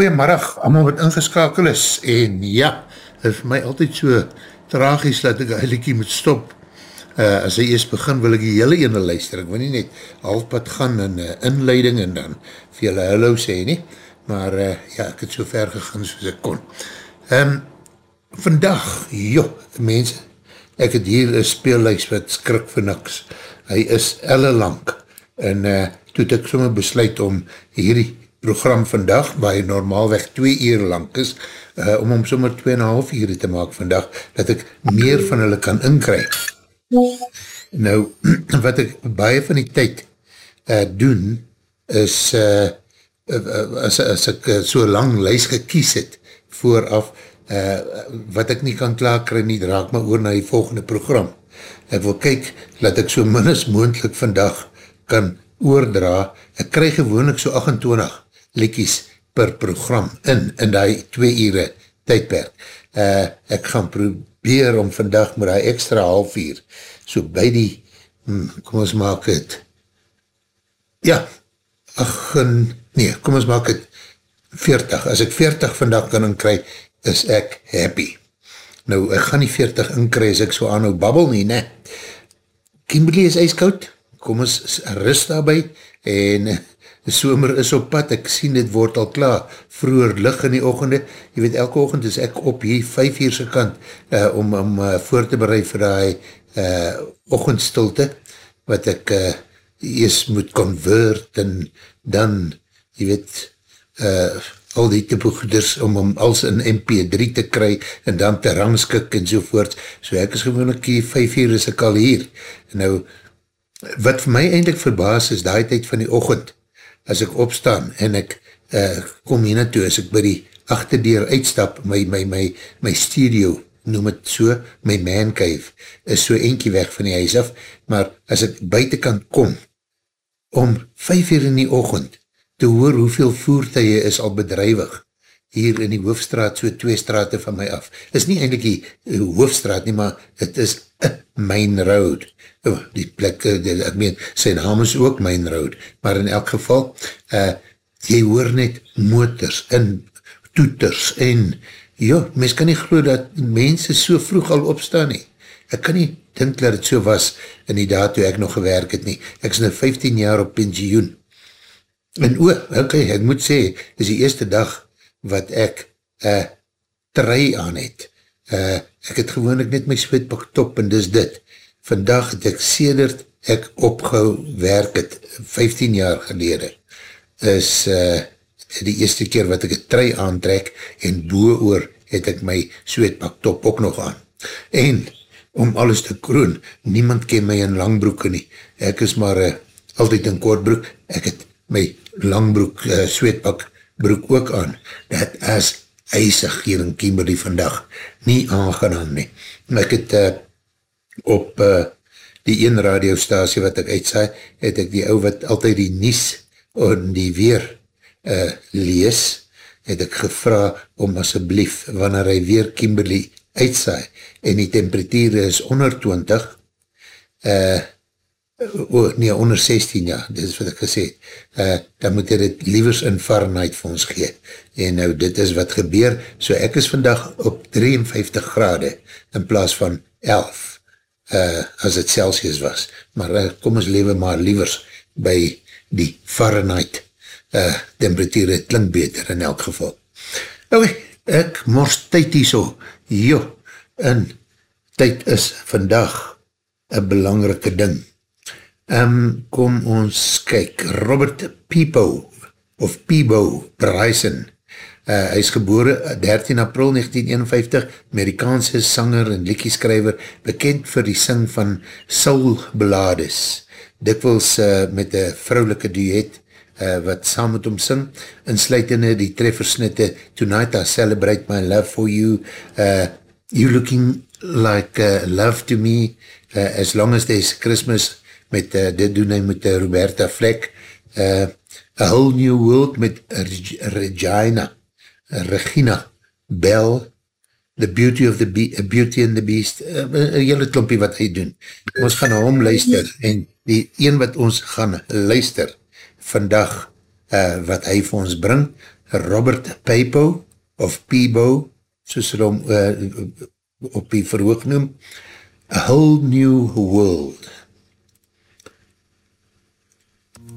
Goeiemiddag, allemaal wat ingeskakel is, en ja, het is vir my altyd so tragisch dat ek eindelijk moet stop. Uh, as ek eerst begin, wil ek die hele ene luister, ek wil nie net halfpad gaan in uh, inleiding en dan vir julle hallo sê nie, maar uh, ja, ek het so ver gegaan soos ek kon. Um, vandag, joh, mense, ek het hier een speellijst wat skrik vir niks. Hy is elle lang, en uh, toe het ek sommer besluit om hierdie program vandag, waar hy normaalweg 2 uur lang is, uh, om om sommer 2,5 uur te maak vandag, dat ek meer van hulle kan inkryg. Nou, wat ek baie van die tyd uh, doen, is uh, as, as ek so lang lys gekies het, vooraf, uh, wat ek nie kan klaarkry nie, draak my oor na die volgende program. Ek wil kyk, dat ek so min as moendlik vandag kan oordra, ek krijg gewoon ek so 28 likies per program in, in die twee ure tydperk. Uh, ek gaan probeer om vandag met die extra half uur, so by die, hmm, kom ons maak het, ja, ach, nee, kom ons maak het 40, as ek 40 vandag kan inkry, is ek happy. Nou, ek gaan nie 40 inkry as ek so aan nou babbel nie, ne. Kimberley is ijskoud, kom ons rust daarby, en die somer is op pad, ek sien dit word al klaar, vroeger lig in die ochende, jy weet elke ochend is ek op hier vijf uurse kant, uh, om, om uh, voor te bereid vir die uh, ochendstilte, wat ek uh, eers moet convert, en dan, jy weet, uh, al die typogoeders, om om als in MP3 te kry, en dan te rangskik, en sovoort, so ek is gewoonlik hier vijf uur is ek al hier, en nou, wat vir my eindelijk verbaas is, die tijd van die ochend, as ek opstaan en ek uh, kom hier naartoe, as ek by die achterdeur uitstap, my, my, my, my studio, noem het so, my man cave, is so eentje weg van die huis af, maar as ek buitenkant kom, om vijf uur in die ochend, te hoor hoeveel voertuie is al bedrijwig, hier in die hoofstraat, so twee straten van my af. is nie eindelijk die hoofstraat nie, maar het is main road. Oh, die plek, eh, die, ek meen, sy naam is ook main road, maar in elk geval, uh, jy hoor net motors en toeters en, ja, mens kan nie geloof dat mense so vroeg al opstaan nie. Ek kan nie dink dat het so was in die daad toe ek nog gewerk het nie. Ek is nou 15 jaar op pensioen. En o, ok, ek moet sê, is die eerste dag wat ek uh, trui aan het. Uh, ek het gewoon ek net my sweetpak top en dis dit. Vandag het ek sedert ek opgehou werk het 15 jaar gelede is uh, die eerste keer wat ek het trui aantrek en boe oor het ek my sweetpak top ook nog aan. En om alles te kroon, niemand ken my in langbroeke nie. Ek is maar uh, altyd in kortbroek, ek het my langbroek uh, sweetpak broek ook aan, dat as eisig hier in Kimberley vandag nie aangenaam nie. Ek het uh, op uh, die een radiostasie wat ek uitsaai, het ek die ou wat altyd die nies en die weer uh, lees, het ek gevra om asjeblief, wanneer hy weer Kimberley uitsaai, en die temperatuur is onder 20, uh, oh, nee, onder 16 jaar, dit is wat ek gesê, uh, dan moet jy dit liewers in Fahrenheit vir ons gee, en nou dit is wat gebeur, so ek is vandag op 53 grade, in plaas van 11, uh, as het Celsius was, maar uh, kom ons lewe maar liewers by die Fahrenheit uh, temperatuur, het klink beter in elk geval. Ok, ek mors tyd hier so, jo, en tyd is vandag een belangrike ding, Um, kom ons kyk, Robert Peepo, of Peebo Bryson, uh, hy is gebore 13 april 1951, Amerikaanse sanger en liekieskrijver, bekend vir die sing van Soul Belades, dikwels uh, met een vrouwelike duet, uh, wat saam met hom sing, insluitende die treffersnitte, Tonight I Celebrate My Love For You, uh, You Looking Like uh, Love To Me, uh, As Long As There's Christmas, met, uh, dit doen hy met uh, Roberta Fleck, uh, A Whole New World met Reg Regina, Regina Bell, The Beauty of the Be Beauty and the Beast, een uh, hele klompie wat hy doen. Ons gaan na hom luister, en die een wat ons gaan luister, vandag, uh, wat hy vir ons bring, Robert Pepo, of Peebo, soos hulle om uh, op die verhoog noem, A Whole New World.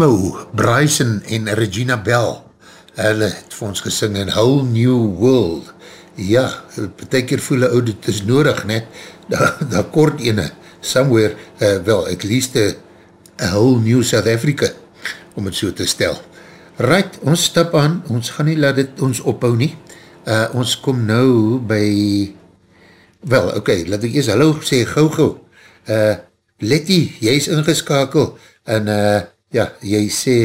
Peebo, Bryson en Regina Bell, hulle het vir ons gesing in Whole New World. Ja, betekeer voel ou, dit is nodig net, daar da kort ene, somewhere, uh, wel, at least a, a whole new South Africa, om het so te stel. Right, ons stap aan, ons gaan nie laat dit ons ophou nie, uh, ons kom nou by, wel, okay, laat ek eers hallo sê, gauw gauw, uh, Letty, jy is ingeskakel, en uh, ja, jy sê,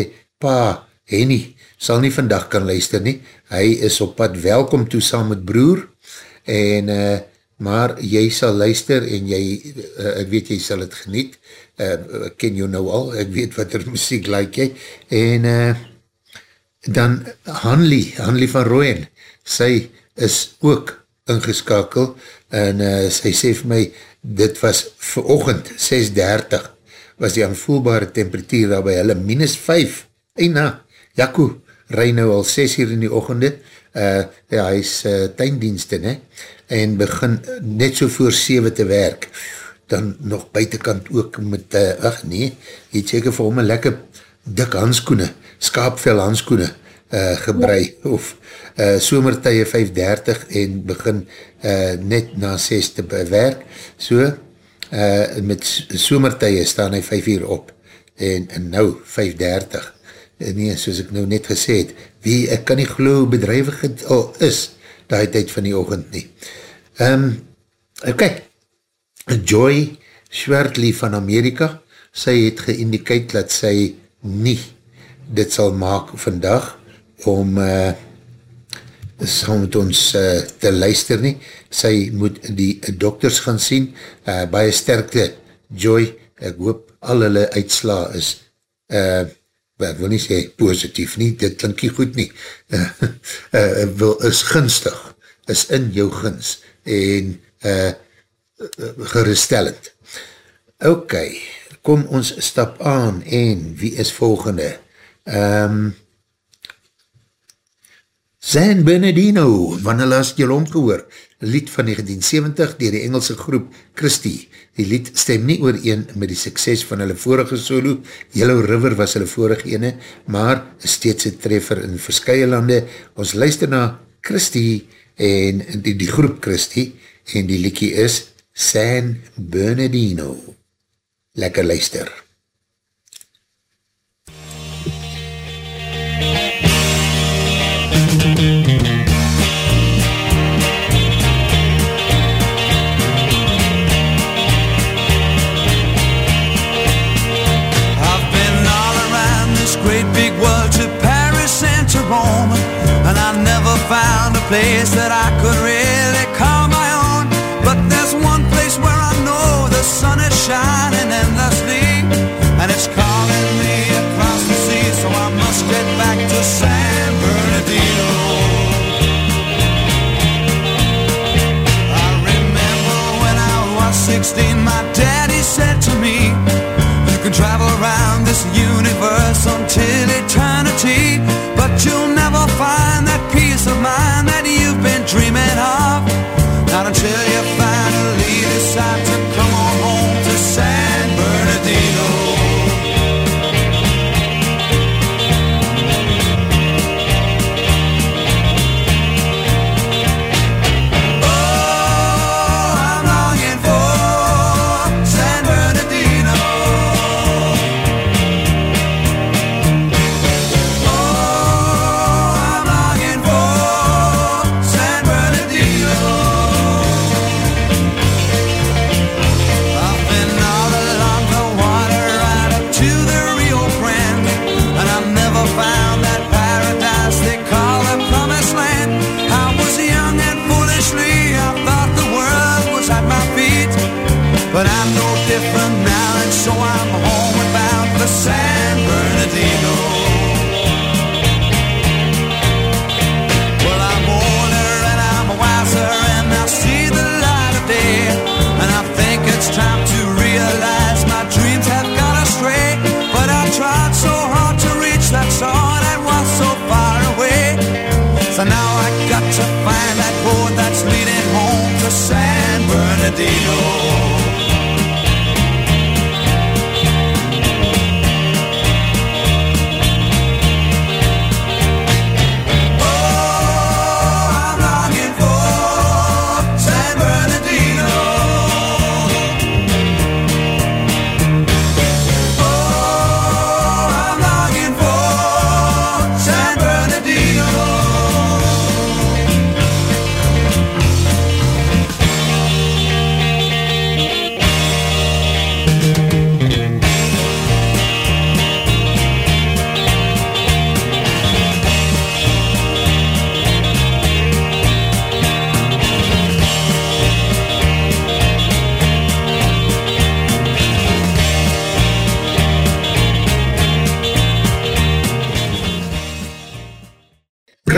pa, Henny, sal nie vandag kan luister nie, hy is op pad welkom toe saam met broer, en, uh, maar jy sal luister, en jy, uh, ek weet jy sal het geniet, uh, ek ken jou nou al, ek weet wat er muziek like jy, en, uh, dan Hanlie, Hanlie van Rooyen, sy is ook ingeskakel en uh, sy sê vir my, dit was vir ochend 6.30, was die aanvoelbare temperatuur daar by hulle minus 5, eina, Jaco, rij nou al 6 uur in die ochende, uh, ja, hy is uh, tuindienste, ne? en begin net so voor 7 te werk, dan nog buitenkant ook met, uh, ach nee, jy het seker vir hom een lekker dik handskoene, skaapvel handskoene uh, gebrei, ja. of uh, somertuie 5.30 en begin uh, net na 6 te bewerk, so uh, met somertuie staan hy 5 uur op, en, en nou 5.30, nee, soos ek nou net gesê het, wie, ek kan nie geloof bedrijvigheid al is, die tyd van die ochend nie. Um, ok, Joy Schwertley van Amerika, sy het geïndikeid dat sy nie dit sal maak vandag om uh, sal met ons uh, te luister nie. Sy moet die dokters gaan sien, uh, baie sterkte, Joy, ek hoop al hulle uitsla is uh, ek wil nie sê positief nie, dit klink nie goed nie, uh, uh, wil, is gunstig, is in jou guns, en uh, geruststellend. Ok, kom ons stap aan, en wie is volgende? Um, San Bernardino, wanneer laat jy omgehoor? Lied van 1970 dier die Engelse groep Christie. Die lied stem nie oor een met die sukses van hulle vorige solo. Yellow River was hulle vorige ene, maar steeds een treffer in verskye lande. Ons luister na Christie en die, die groep Christie en die liedje is San Bernardino. Lekker luister. Place that I could really call my own. But there's one place where I know the sun is shining endlessly, and it's 16, my daddy said to me, You can travel around this universe until eternity, but you'll never find that peace of mind that you've been dreaming of. Not until you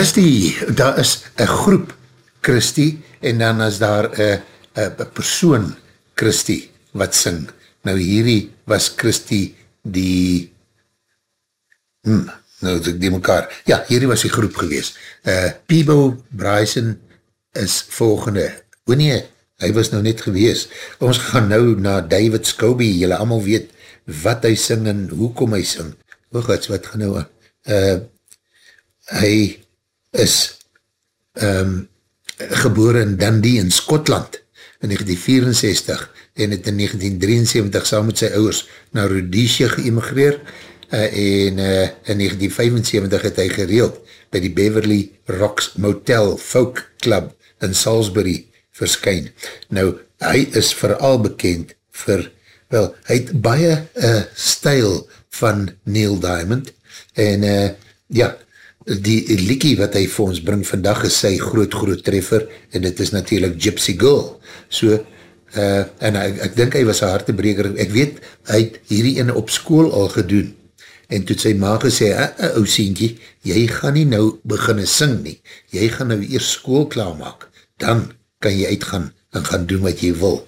Christie, daar is een groep Christie en dan is daar een, een persoon Christie wat sing. Nou hierdie was Christie die hmm, nou het ek die mekaar, ja hierdie was die groep gewees. Uh, Peebo Bryson is volgende, o nee, hy was nou net gewees. Ons gaan nou na David Scobie, jylle allemaal weet wat hy sing en hoekom hy sing. O gods, wat gaan nou aan? Uh, hy is um, gebore in Dundee in Skotland in 1964 en het in 1973 saam met sy ouwers na Rhodesia geëmigreer uh, en uh, in 1975 het hy gereeld by die Beverly Rocks Motel Folk Club in Salisbury verskyn. Nou, hy is vooral bekend vir, wel, hy het baie uh, stijl van Neil Diamond en uh, ja, die liekie wat hy vir ons bring vandag is sy groot groot treffer en dit is natuurlijk Gypsy Girl. So, uh, en ek, ek dink hy was een hartebreker, ek weet, hy het hierdie ene op school al gedoen en toe sy ma gesê, ou uh, uh, sientje, jy gaan nie nou beginne sing nie, jy gaan nou eers school klaarmaak, dan kan jy uitgaan en gaan doen wat jy wil.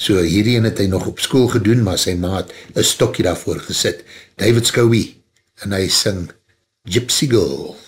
So hierdie het hy nog op school gedoen, maar sy ma het een stokje daarvoor gesit. David Scowey, en hy sing Gypsy Girl.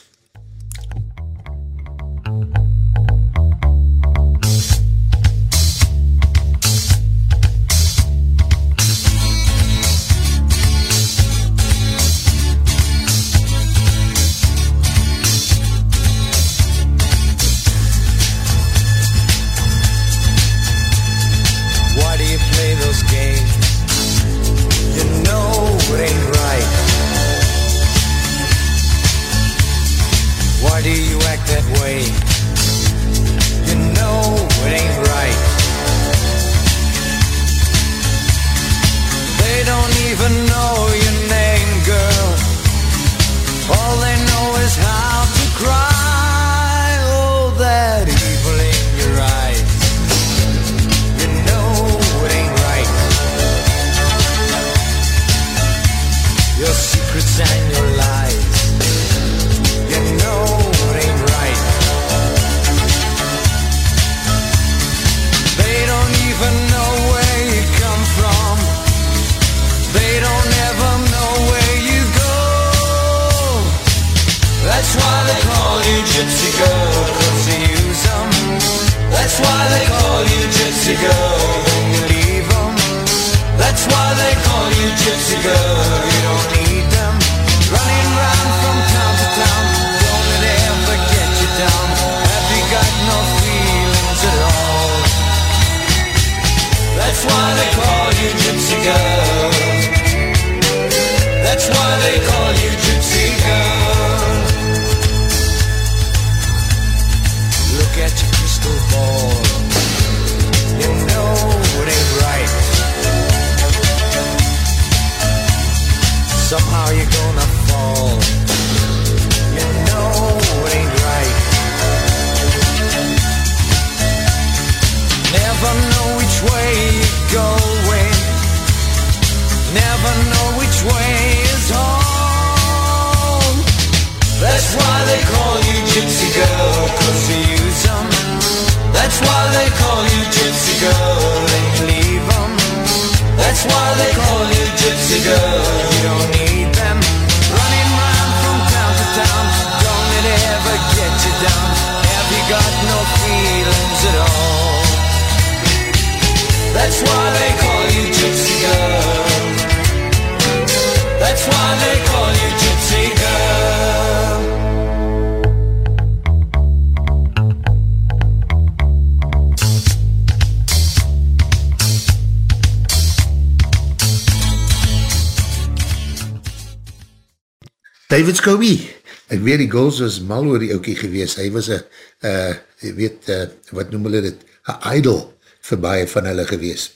Die girls was mal oor die oukie gewees, hy was een, uh, weet, uh, wat noem hulle dit, een idol vir baie van hulle gewees.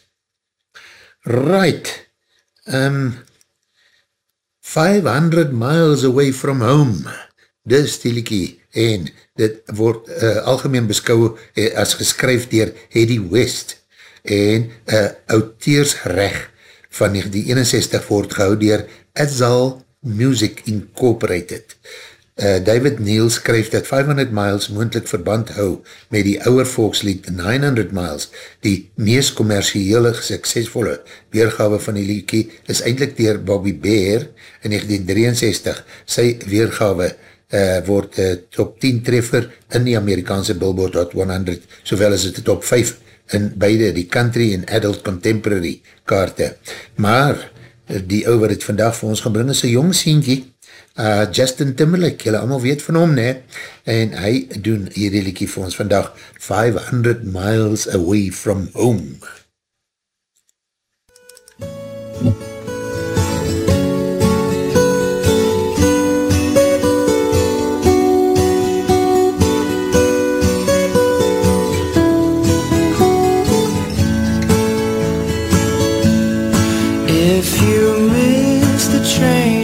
Right, um, 500 miles away from home, dis die liekie, en dit word uh, algemeen beskou uh, as geskryf dier Eddie West, en uh, auteursrecht van 1961 word gehou dier Edzal Music Incorporated. Uh, David Neal skryf dat 500 miles moendlik verband hou met die ouwe volkslied 900 miles. Die meest commerciële suksesvolle weergawe van die liedkie is eindelijk dier Bobby Bear in 1963. Sy weergawe uh, word uh, top 10 treffer in die Amerikaanse Billboard Hot 100, sowel as het top 5 in beide die country en adult contemporary kaarte. Maar die ou wat het vandag vir ons gebring is een jong sientje, Uh, Justin Timberlake, jylle allemaal weet van hom, ne? En hy doen hierdie liekie vir ons vandag, 500 Miles Away From Home. Hmm. If you miss the train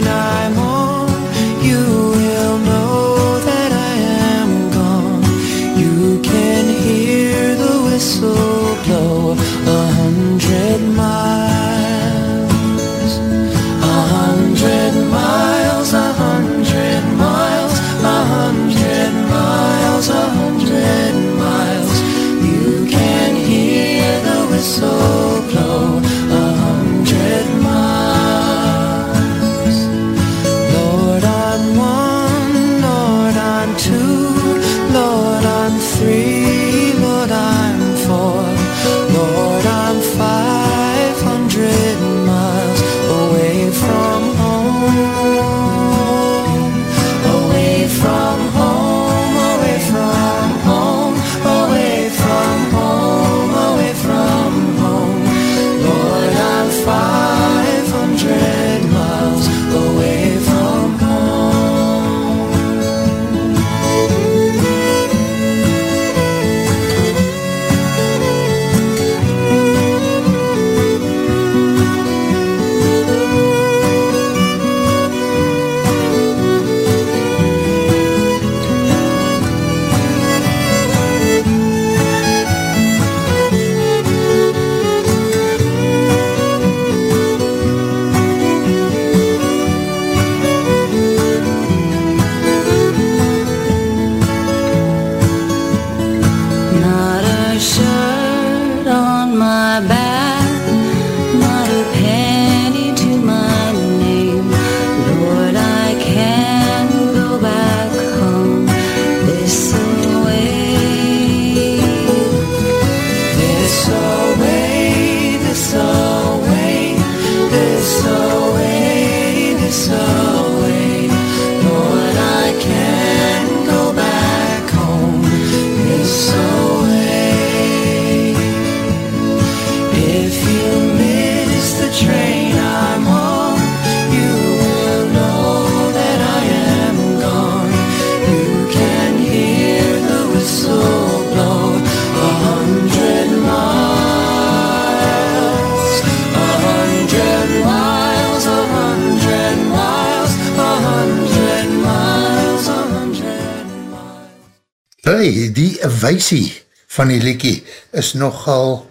Weisie van die liekie is nogal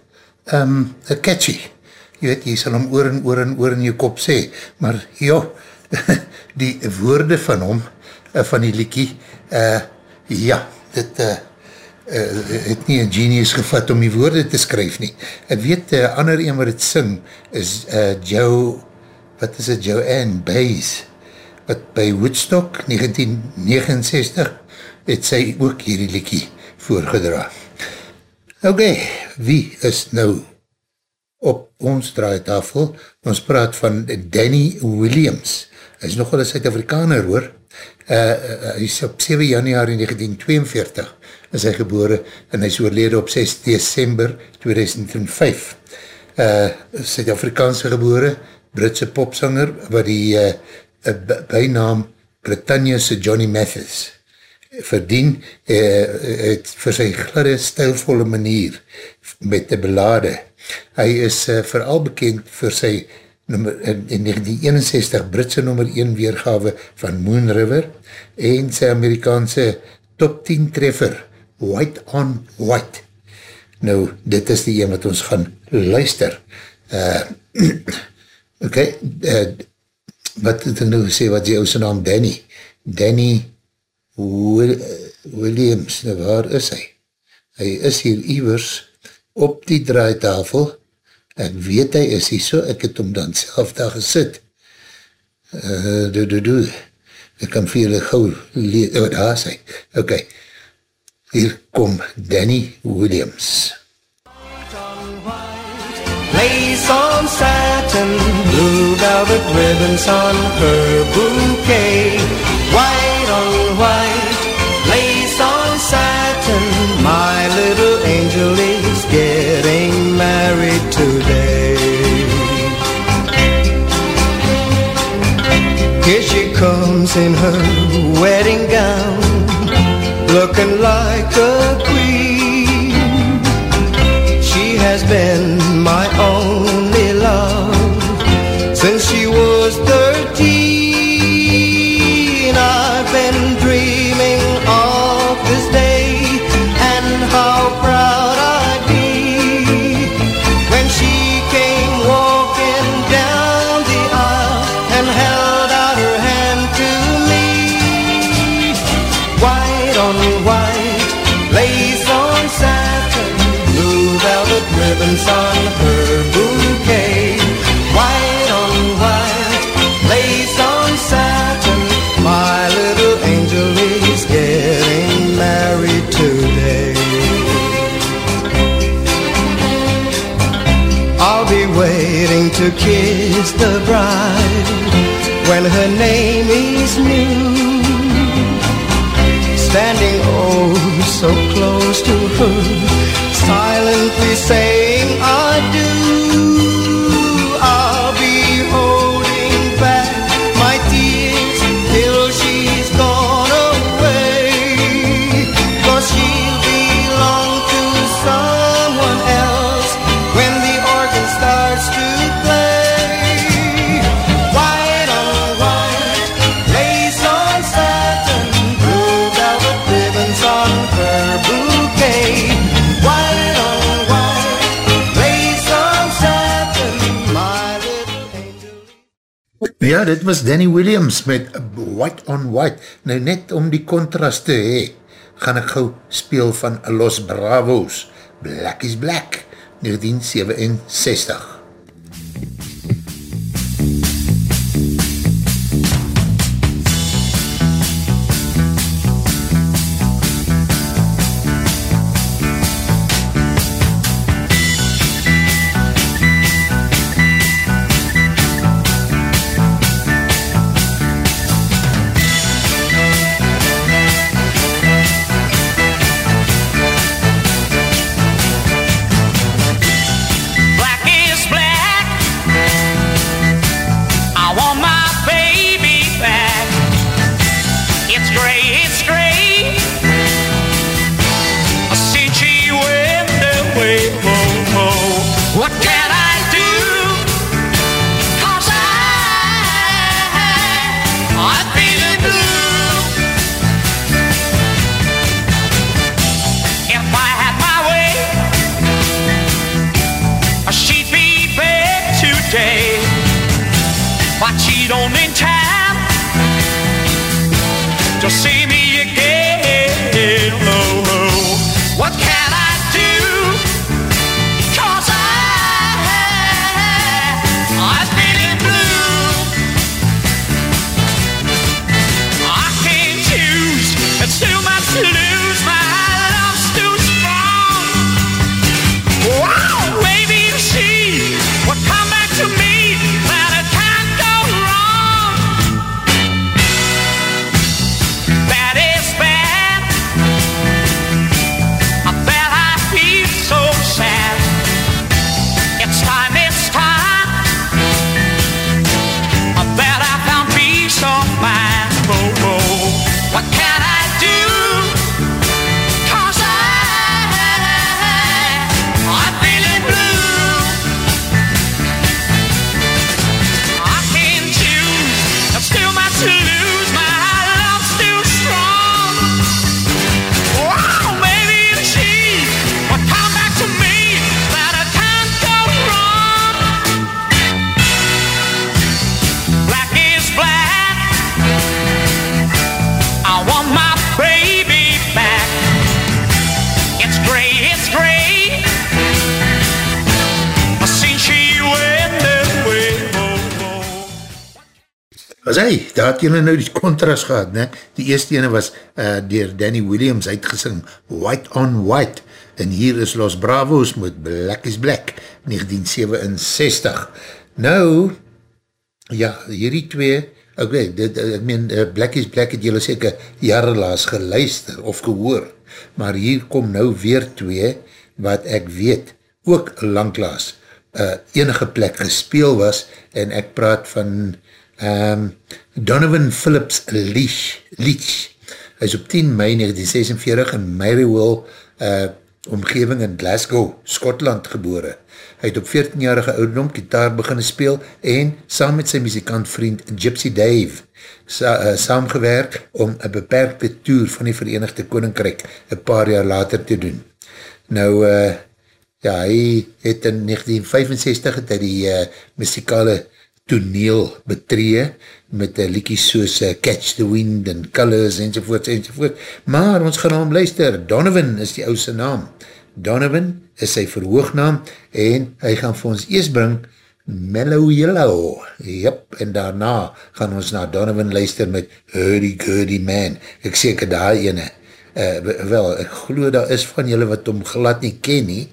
um, catchy. Jy weet, jy sal hom oor en oor en oor in jou kop sê, maar joh, die woorde van hom, uh, van die liekie, uh, ja, dit uh, uh, het nie een genius gevat om die woorde te skryf nie. Ek weet, uh, ander een wat het sing, is uh, Joe, wat is het, Joanne Bays, wat by Woodstock 1969 het sy ook hierdie liekie voorgedra. Ok, wie is nou op ons draaitafel? Ons praat van Danny Williams. Hy is nogal een Suid-Afrikaner hoor. Uh, hy is op 7 januari 1942 is hy gebore en hy is oorlede op 6 december 2005. Uh, Suid-Afrikaanse gebore, Britse popsanger, wat die uh, bijnaam Britannia's Johnny Mathis verdien uh, het vir sy gladde, stijlvolle manier met die belade. Hy is uh, vooral bekend vir sy nummer, in, in 1961 Britse nummer 1 weergawe van Moon River en sy Amerikaanse top 10 treffer White on White. Nou, dit is die een wat ons gaan luister. Uh, ok, uh, wat het nou gesê, wat is jou naam? Danny. Danny Williams, nou waar is hy? Hy is hier iwers op die draaitafel. Ek weet hy is hier so, ek het hom dan self daar gesit. Uh, do, do, do. Ek kan vir julle gauw leed, oh, daar is hy. Ok, hier kom Danny Williams. Lace on satin, blue velvet ribbons on her bouquet. White white lace on satin. My little angel is getting married today. Here she comes in her wedding gown, looking like a queen. She has been my only love since she was 13. To kiss the bride when her name is new. Standing oh so close to her, silently saying I do. Ja, dit was Danny Williams met White on White. Nou net om die contrast te hee, gaan ek gauw speel van Los Bravos. Black is Black, 1967. Het julle nou die contrast gehad, ne? Die eerste ene was uh, dier Danny Williams uitgesing, White on White, en hier is Los Bravos met Black is Black, 1967. Nou, ja, hierdie twee, ok, dit, ek meen, uh, Black is Black het julle seker jare laas geluister of gehoor, maar hier kom nou weer twee, wat ek weet, ook langklaas, uh, enige plek gespeel was, en ek praat van um, Donovan Phillips Leach, Leach. Hy is op 10 mei 1946 in Maryville uh, omgeving in Glasgow, Skotland gebore. Hy het op 14-jarige ouderdom gitaar beginne speel en saam met sy muzikant vriend Gypsy Dave sa uh, saamgewerk om een beperkte tour van die Verenigde Koninkrijk een paar jaar later te doen. Nou, uh, ja, hy het in 1965 het hy die uh, muzikale toneel betree met uh, liekies soos uh, Catch the Wind en Colors enzovoort enzovoort. Maar ons gaan hom luister. Donovan is die ouse naam. Donovan is sy verhoognaam en hy gaan vir ons eerst bring Mellow Yellow. Yep, en daarna gaan ons na Donovan luister met Hurdy Gurdy Man. Ek seker daar ene. Uh, wel, ek geloof daar is van julle wat hom glad nie ken nie,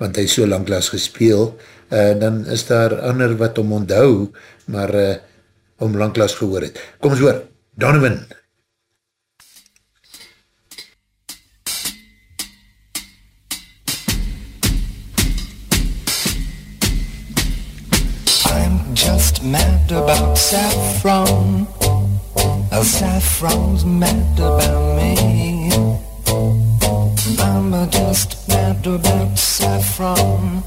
want hy so lang las gespeel, uh, dan is daar ander wat om onthou, maar uh, om langklas gehoor het. Kom eens hoor, Donovan. I'm just mad about saffron. Oh, saffron's mad about me. I'm just mad about saffron.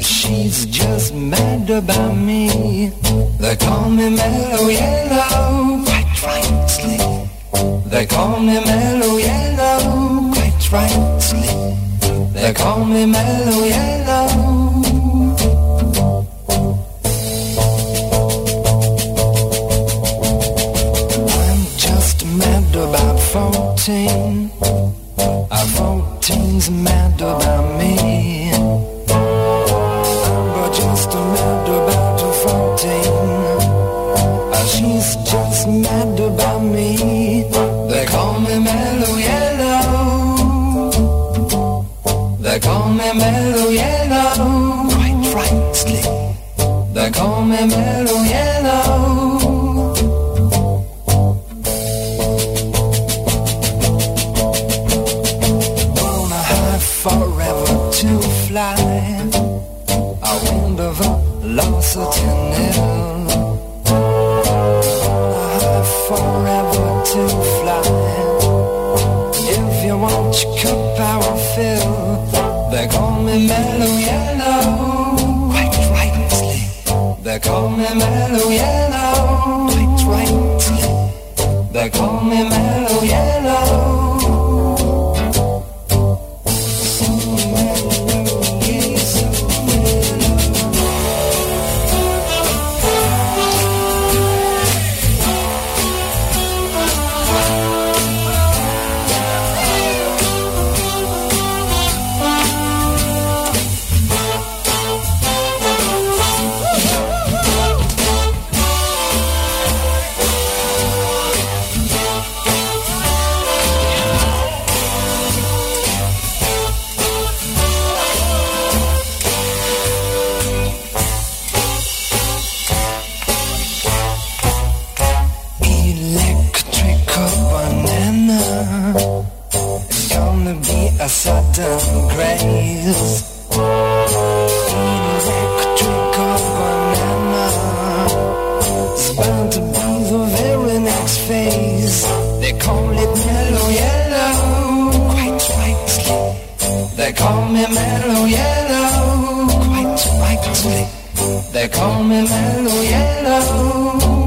She's just mad about me. They call me Mellow Yellow, quite rightly. They call me Mellow Yellow, quite rightly. They call me Mellow Yellow. I'm just mad about 14. Uh, 14's mad about me. Just mad about me. They call me Mellow Yellow. They call me Mellow Yellow. Quite rightly. They call me Mellow Yellow. Me Mellow Yellow. Quite rightly. They call me Mellow Yellow. Quite rightly. They call me Mellow Yellow. They call me mellow yellow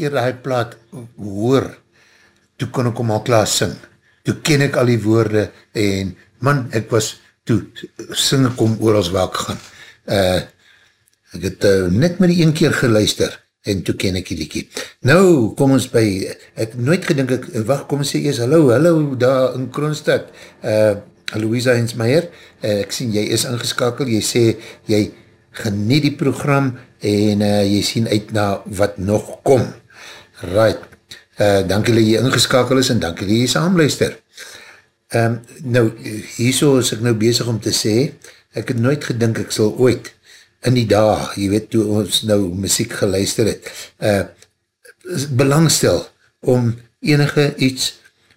keer die plaat hoor, toe kon ek om al klaar sing, toe ken ek al die woorde, en man, ek was, toe sing ek om oor als waar ek gaan. Uh, ek het uh, net met die een keer geluister, en toe ken ek die liekie. Nou, kom ons by, ek nooit gedink, ek, wacht, kom ons sê eers, hallo, hallo, daar in Kroonstad, uh, Louisa Hensmeier, uh, ek sien, jy is ingeskakel, jy sê, jy geniet die program, en uh, jy sien uit na wat nog kom. Right, uh, dankie dat jy ingeskakel is, en dankie dat jy saamluister. Um, nou, hierso is ek nou bezig om te sê, ek het nooit gedink ek sal ooit, in die dag, jy weet, toe ons nou muziek geluister het, uh, belangstel om enige iets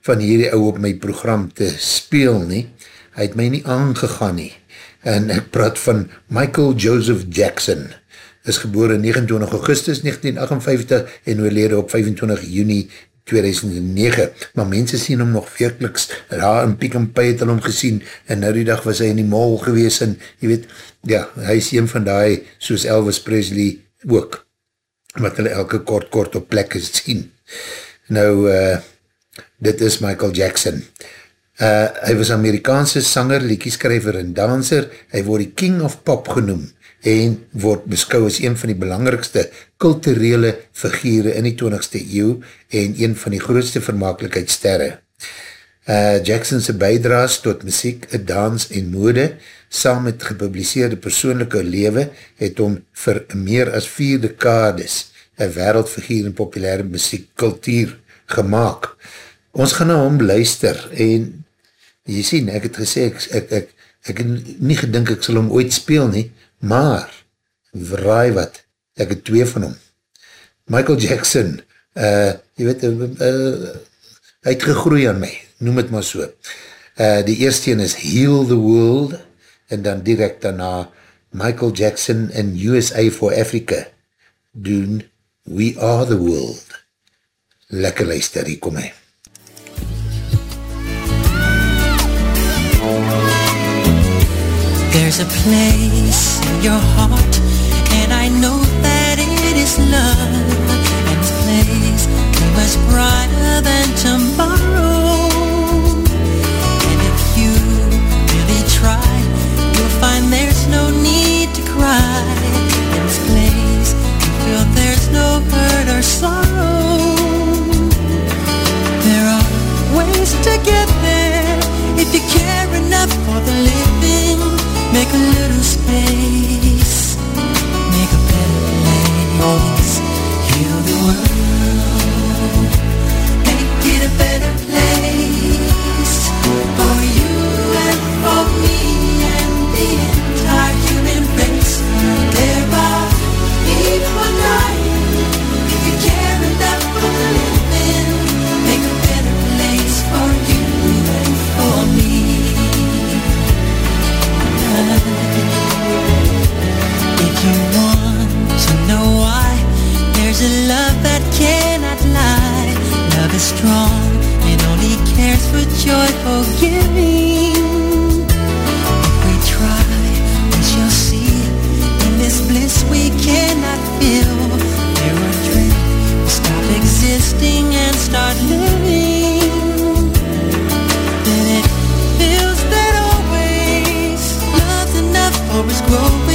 van hierdie ou op my program te speel nie, hy het my nie aangegaan nie, en ek praat van Michael Joseph Jackson, is geboren 29 augustus 1958 en oorlede op 25 juni 2009, maar mense sien hom nog werkeliks, daar in Piek en Pie het hom gesien, en nou die dag was hy in die mall gewees, en jy weet, ja, hy is een van die, soos Elvis Presley ook, wat hulle elke kort kort op plek is sien. Nou, uh, dit is Michael Jackson. Uh, hy was Amerikaanse sanger, liekieskrijver en danser, hy word die King of Pop genoem, en word beskou as een van die belangrikste kulturele figure in die 20ste eeuw en een van die grootste vermakelijkheidssterre. Uh, Jackson's bijdraas tot muziek, dans en mode, saam met gepubliseerde persoonlijke lewe, het om vir meer as vier dekades een wereldfiguur in populaire muziek kultuur gemaakt. Ons gaan na hom luister en jy sien, ek het gesê, ek, ek, ek, ek nie gedink ek sal hom ooit speel nie, maar, vraai wat, ek het twee van hom. Michael Jackson, uh, jy weet, uh, uh, hy het gegroei aan my, noem het maar so. Uh, die eerste een is Heal the World, en dan direct daarna Michael Jackson in USA for Africa, doen We Are the World. Lekker luister, hier kom hy. There's a place in your heart And I know that it is love And this place is much brighter than tomorrow. And if you really try You'll find there's no need to cry. In this place you feel there's no hurt or sorrow. There are ways to get there If you care enough for the living. Make a little space strong. And only cares for joyful giving. If we try, we shall see. In this bliss we cannot feel. There are dreams we stop existing and start living. Then it feels that always. Love's enough us growing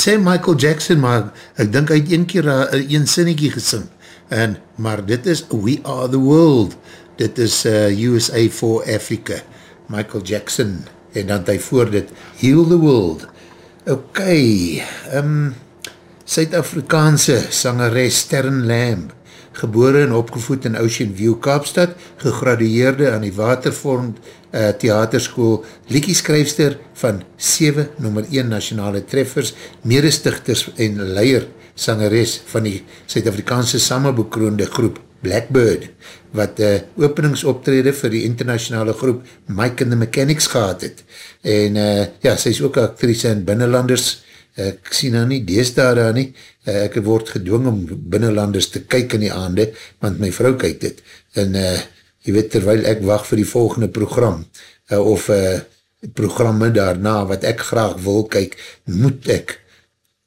sê Michael Jackson, maar ek dink hy het een keer uh, een sinnetjie gesing, en, maar dit is We Are The World, dit is uh, USA for Africa, Michael Jackson, en dan hy voor dit, Heal The World, ok, um, Suid-Afrikaanse sangeres Stern Lamb, gebore en opgevoed in Ocean View, Kaapstad, gegradueerde aan die Watervorm uh, Theaterschool, liekieskryfster van 7 nummer 1 nationale treffers, medestichters en leier sangeres van die Suid-Afrikaanse samenbekroonde groep Blackbird, wat uh, openingsoptrede vir die internationale groep Mike and the Mechanics gehad het. En uh, ja, sy is ook actrice in Binnenlanders, ek sien nou nie dees daar daar nie, uh, ek word gedwong om binnenlanders te kyk in die aande, want my vrou kyk dit, en uh, jy weet, terwijl ek wacht vir die volgende program, uh, of uh, programme daarna, wat ek graag wil kyk, moet ek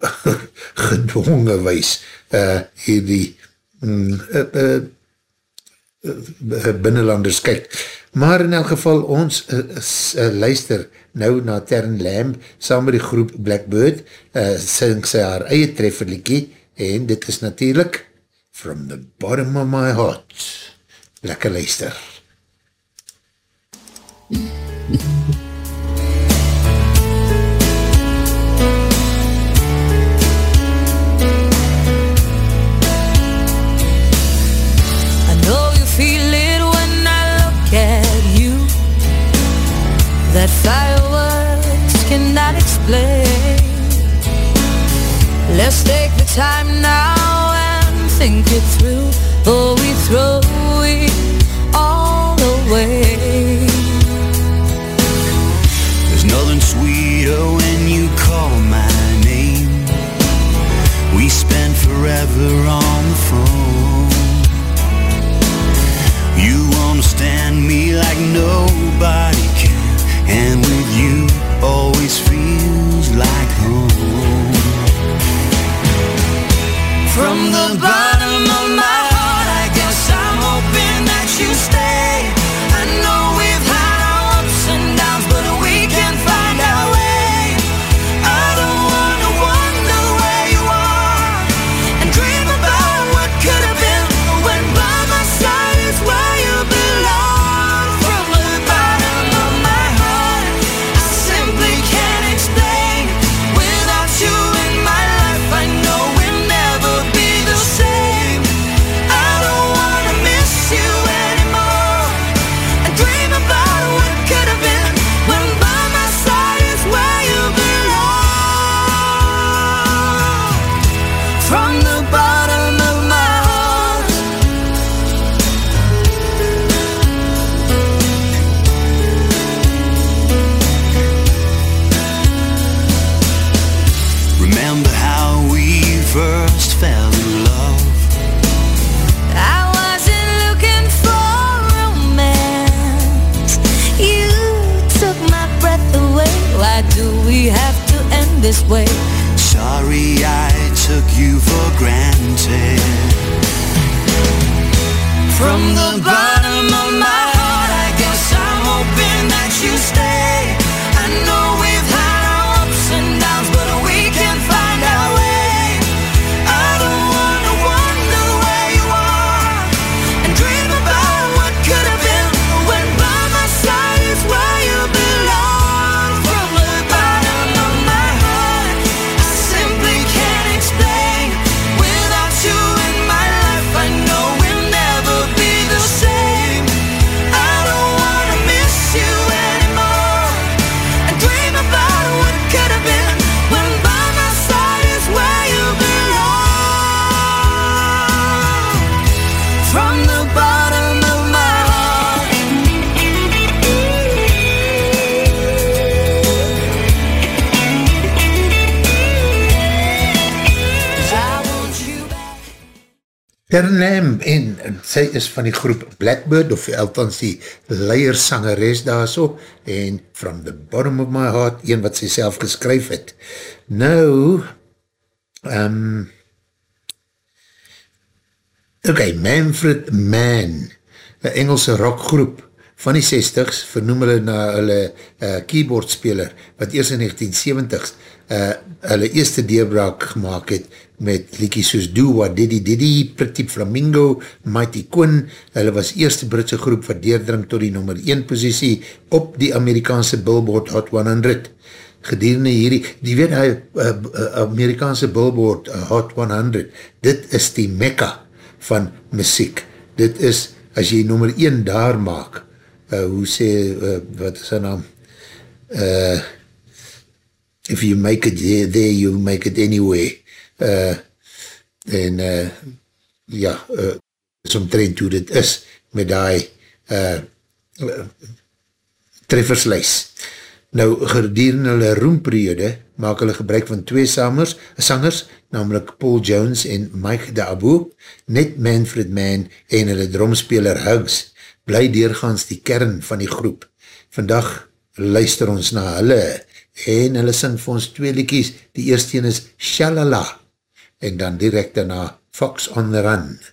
gedwongen wees, uh, hierdie mm, uh, uh, binnenlanders kyk. Maar in elk geval, ons uh, uh, luister nou na Tern Lamb, saam met die groep Blackbird, uh, sing sy haar eie trefferliekie, en dit is natuurlijk From the Bottom of My Heart. Lekker luister. I know you feel it when I look at you. That fireworks cannot explain. Let's take the time now and think it through. Or we throw it all away. There's nothing sweeter when you call my name. We spend forever on the phone. You understand me like nobody can, and with you always feels like home. From the bottom From the bottom Karen Lamb en, en sy is van die groep Blackbird of althans die leiersangeres daar so en From the Bottom of My Heart, een wat sy self geskryf het. Nou, um, ok, Manfred Mann, een Engelse rockgroep van die 60s, vernoem hulle na hulle uh, keyboardspeler, wat eers in 1970s uh, eh, hulle eerste deurbraak gemaakt het met liekies soos Do What Diddy Diddy, Pretty Flamingo, Mighty Quinn. Hulle was eerste Britse groep wat deerdring tot die nummer 1 posiesie op die Amerikaanse Billboard Hot 100. Gedurende hierdie, die weet hy, uh, uh, Amerikaanse Billboard uh, Hot 100, dit is die mekka van muziek. Dit is, as jy nummer 1 daar maak, uh, hoe sê, uh, wat is sy naam? Uh, if you make it there, there you make it anyway uh, en uh, ja, uh, is omtrent hoe dit is met die uh, treffersluis. Nou, gedurende hulle roemperiode maak hulle gebruik van twee samers, sangers, namelijk Paul Jones en Mike Dabo, net Manfred Mann en hulle dromspeler Huggs, bly deurgaans die kern van die groep. Vandaag luister ons na hulle en hulle sing vir ons twee liekies. Die eerste een is Shalala. Shalala en dan direct daarna Fox on the Run.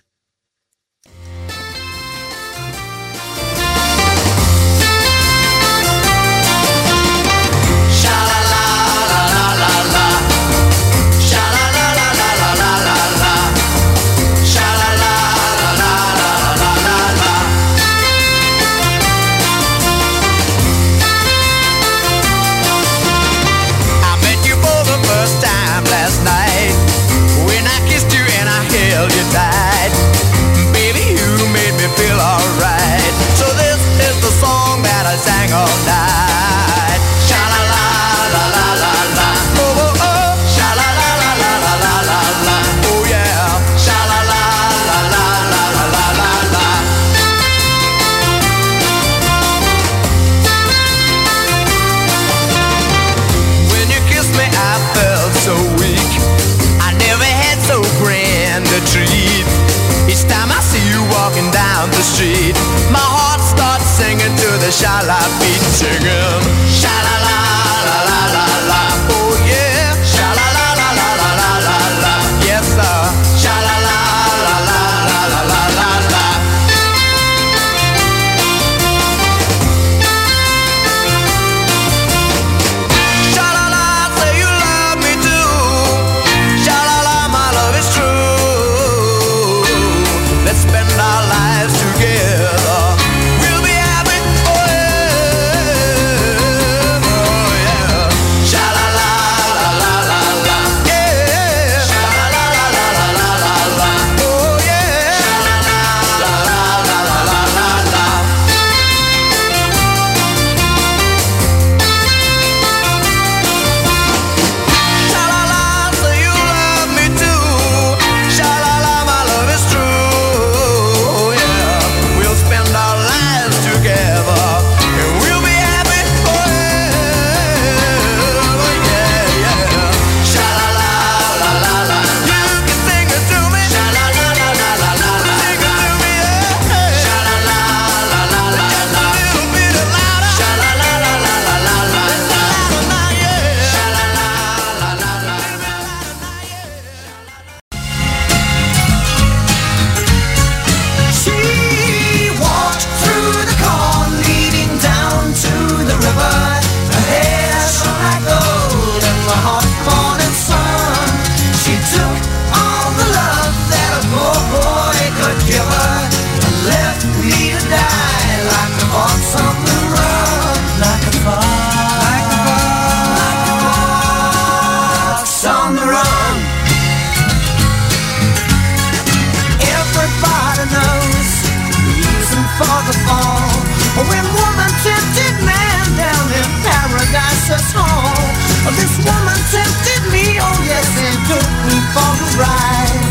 us home. This woman tempted me, oh yes, and took me for a ride.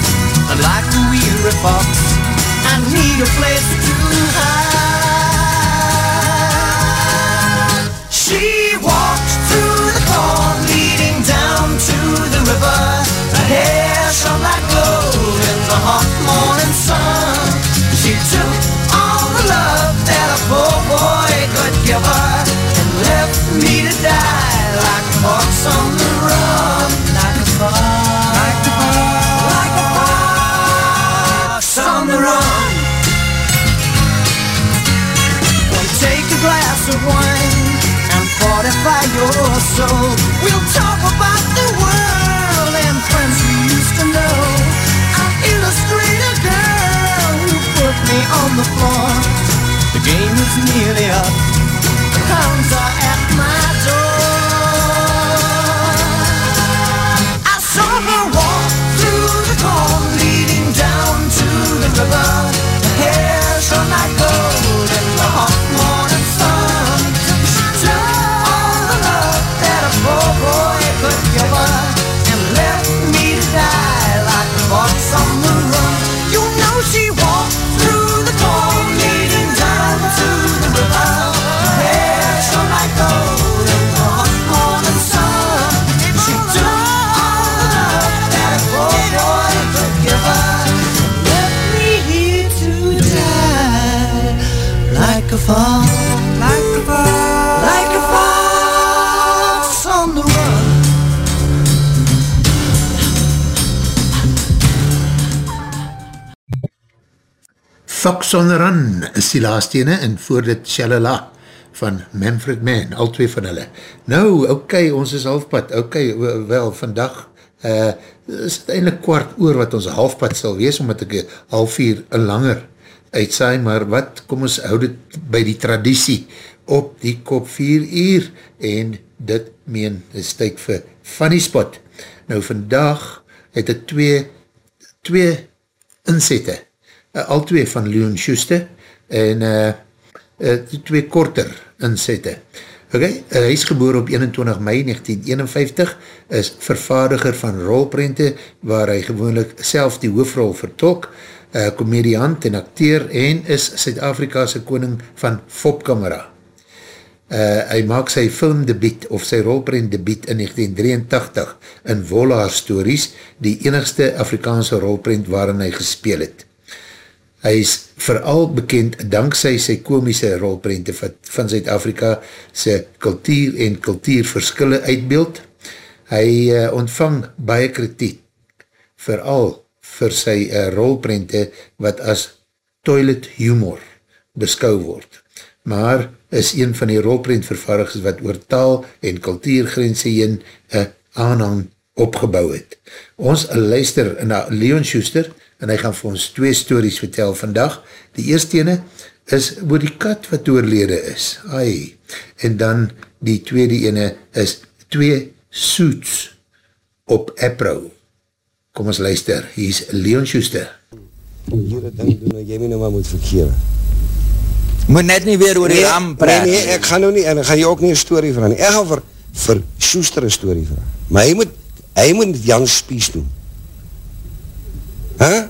And like a weary fox, I need a place to hide. So we'll talk about the world and friends we used to know. I'll a girl who put me on the floor. The game is nearly up. The hounds are at my door. Fox, like a fox, like a fox on the run. Fox on the Run is die laatste ene en voor dit Shalala van Manfred Mann, al twee van hulle. Nou, ok, ons is halfpad, ok, wel, vandag uh, is het eindelijk kwart oor wat ons halfpad sal wees, omdat ek half uur langer uitsaai, maar wat, kom ons houd het by die traditie op die kop vier uur en dit meen, dit is tyd vir Funny Spot. Nou, vandag het ek twee, twee inzette, uh, al twee van Leon Schuster en uh, uh, twee korter inzette. Ok, uh, hy is geboor op 21 mei 1951, is vervaardiger van rolprente, waar hy gewoonlik self die hoofrol vertolk, uh, komediant en acteur en is Suid-Afrika'se koning van Fopkamera. Uh, hy maak sy filmdebiet of sy rolprentdebiet in 1983 in Wollaar Stories, die enigste Afrikaanse rolprent waarin hy gespeel het. Hy is vooral bekend dankzij sy komische rolprente van Zuid-Afrika sy kultuur en kultuurverskille uitbeeld. Hy uh, ontvang baie kritiek, vooral vir sy uh, rolprente wat as toilet humor beskou word. Maar is een van die rolprentvervarigers wat oor taal en kultuurgrense heen een aanhang opgebouw het. Ons luister na Leon Schuster en hy gaan vir ons twee stories vertel vandag. Die eerste ene is oor die kat wat oorlede is. Ai. En dan die tweede ene is twee suits op Apro. Kom ons luister, hier is Leon Schuster. Hier het ding doen, jy my nou maar moet verkeer. Moet net nie weer oor die ram nee, praat. nee, ek gaan nou nie, en ek gaan jy ook nie een story vraag nie. Ek gaan vir, vir Schuster een story vraag. Maar hy moet, hy moet Jan Spies doen. Huh?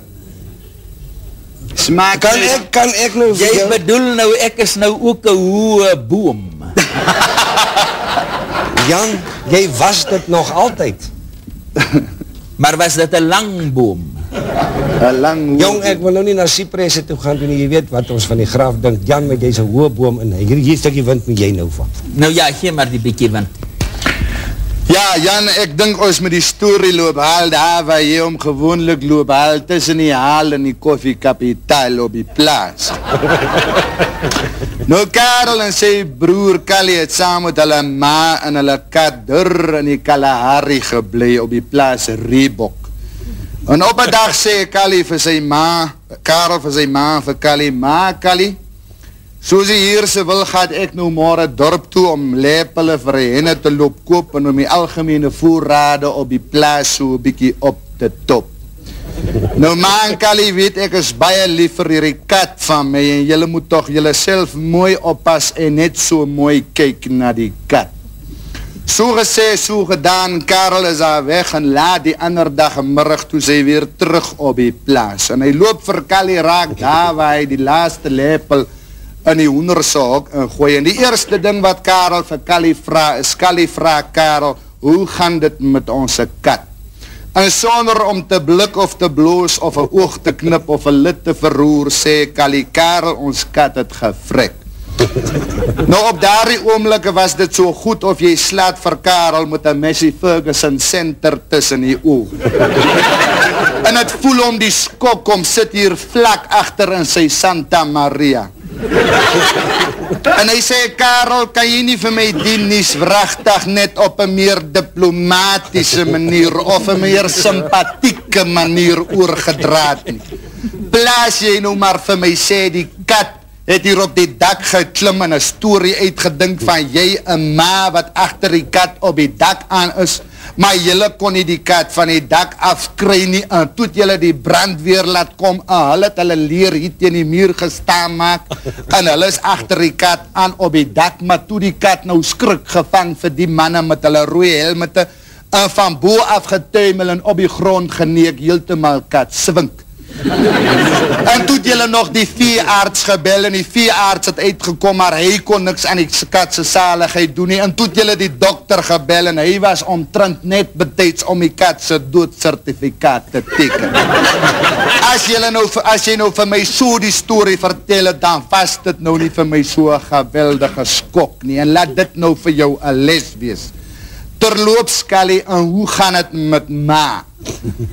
Smaak Kan ek, kan ek nou vir Jy jou... bedoel nou, ek is nou ook een hoë boom. Jan, jy was dit nog altyd. Maar was dit een lang boom? Jong, ek wil nou nie na Cypresse toe gaan doen, jy weet wat ons van die graaf dink. Jan, met jy is een hoë boom in, hier, hier stukje wind moet jy nou van. Nou ja, gee maar die bykie wind. Ja, Jan, ek dink ons met die story loop haal daar waar jy om gewoonlik loop haal tussen die haal en die koffiekapitaal op die plaas. nou Karel en sy broer Kali het saam met hulle ma en hulle kat Dur in die Kalahari geblei op die plaas Reebok. En op een dag sê Kali vir sy ma, Karel vir sy ma, vir Kali, ma Kali, Soos die heerse wil, gaat ek nou morgen dorp toe om lepele vir die henne te loop koop en om die algemene voorrade op die plaas so bykie op te top. Nou man, Kali, weet ek is baie lief vir die kat van my en jylle moet toch jylle self mooi oppas en net so mooi kyk na die kat. So gesê, so gedaan, Karel is daar weg en laat die ander dag middag toe sy weer terug op die plaas. En hy loop vir Kali raak daar waar hy die laaste lepel in die hoendersaak ingooi. En die eerste ding wat Karel vir Kali vraag is, Kali vraag Karel, hoe gaan dit met onze kat? En sonder om te blik of te bloos of een oog te knip of een lid te verroer, sê Kali, Karel, ons kat het gefrik. nou op daardie oomlikke was dit so goed of jy slaat vir Karel met een Messi Ferguson center tussen die oog. en het voel om die skok om sit hier vlak achter in sy Santa Maria. En hy sê, Karel, kan jy nie vir my die nies wrachtig net op een meer diplomatische manier of een meer sympathieke manier oorgedraad nie. Plaas jy nou maar vir my sê, die kat het hier op die dak geklim en een story uitgedink van jy een ma wat achter die kat op die dak aan is, maar jylle kon nie die kat van die dak afkry nie, en toet jylle die brandweer laat kom, en hulle het hulle leer hier teen die muur gestaan maak, en hulle is achter die kat aan op die dak, maar toe die kat nou skrik gevang vir die mannen met hulle rooie helmete, en van boe afgetuimel en op die grond geneek, heeltemaal kat swink. En toe het jylle nog die veearts gebel en die veearts het uitgekom, maar hy kon niks aan die katse saligheid doen nie. En toe het jylle die dokter gebel en hy was omtrent net betijds om die katse doodcertifikaat te teken. As jylle nou, as jy nou vir my so die story vertel het, dan vast dit nou nie vir my so geweldige skok nie. En laat dit nou vir jou een les wees. Terloops, Kali, en hoe gaan het met ma?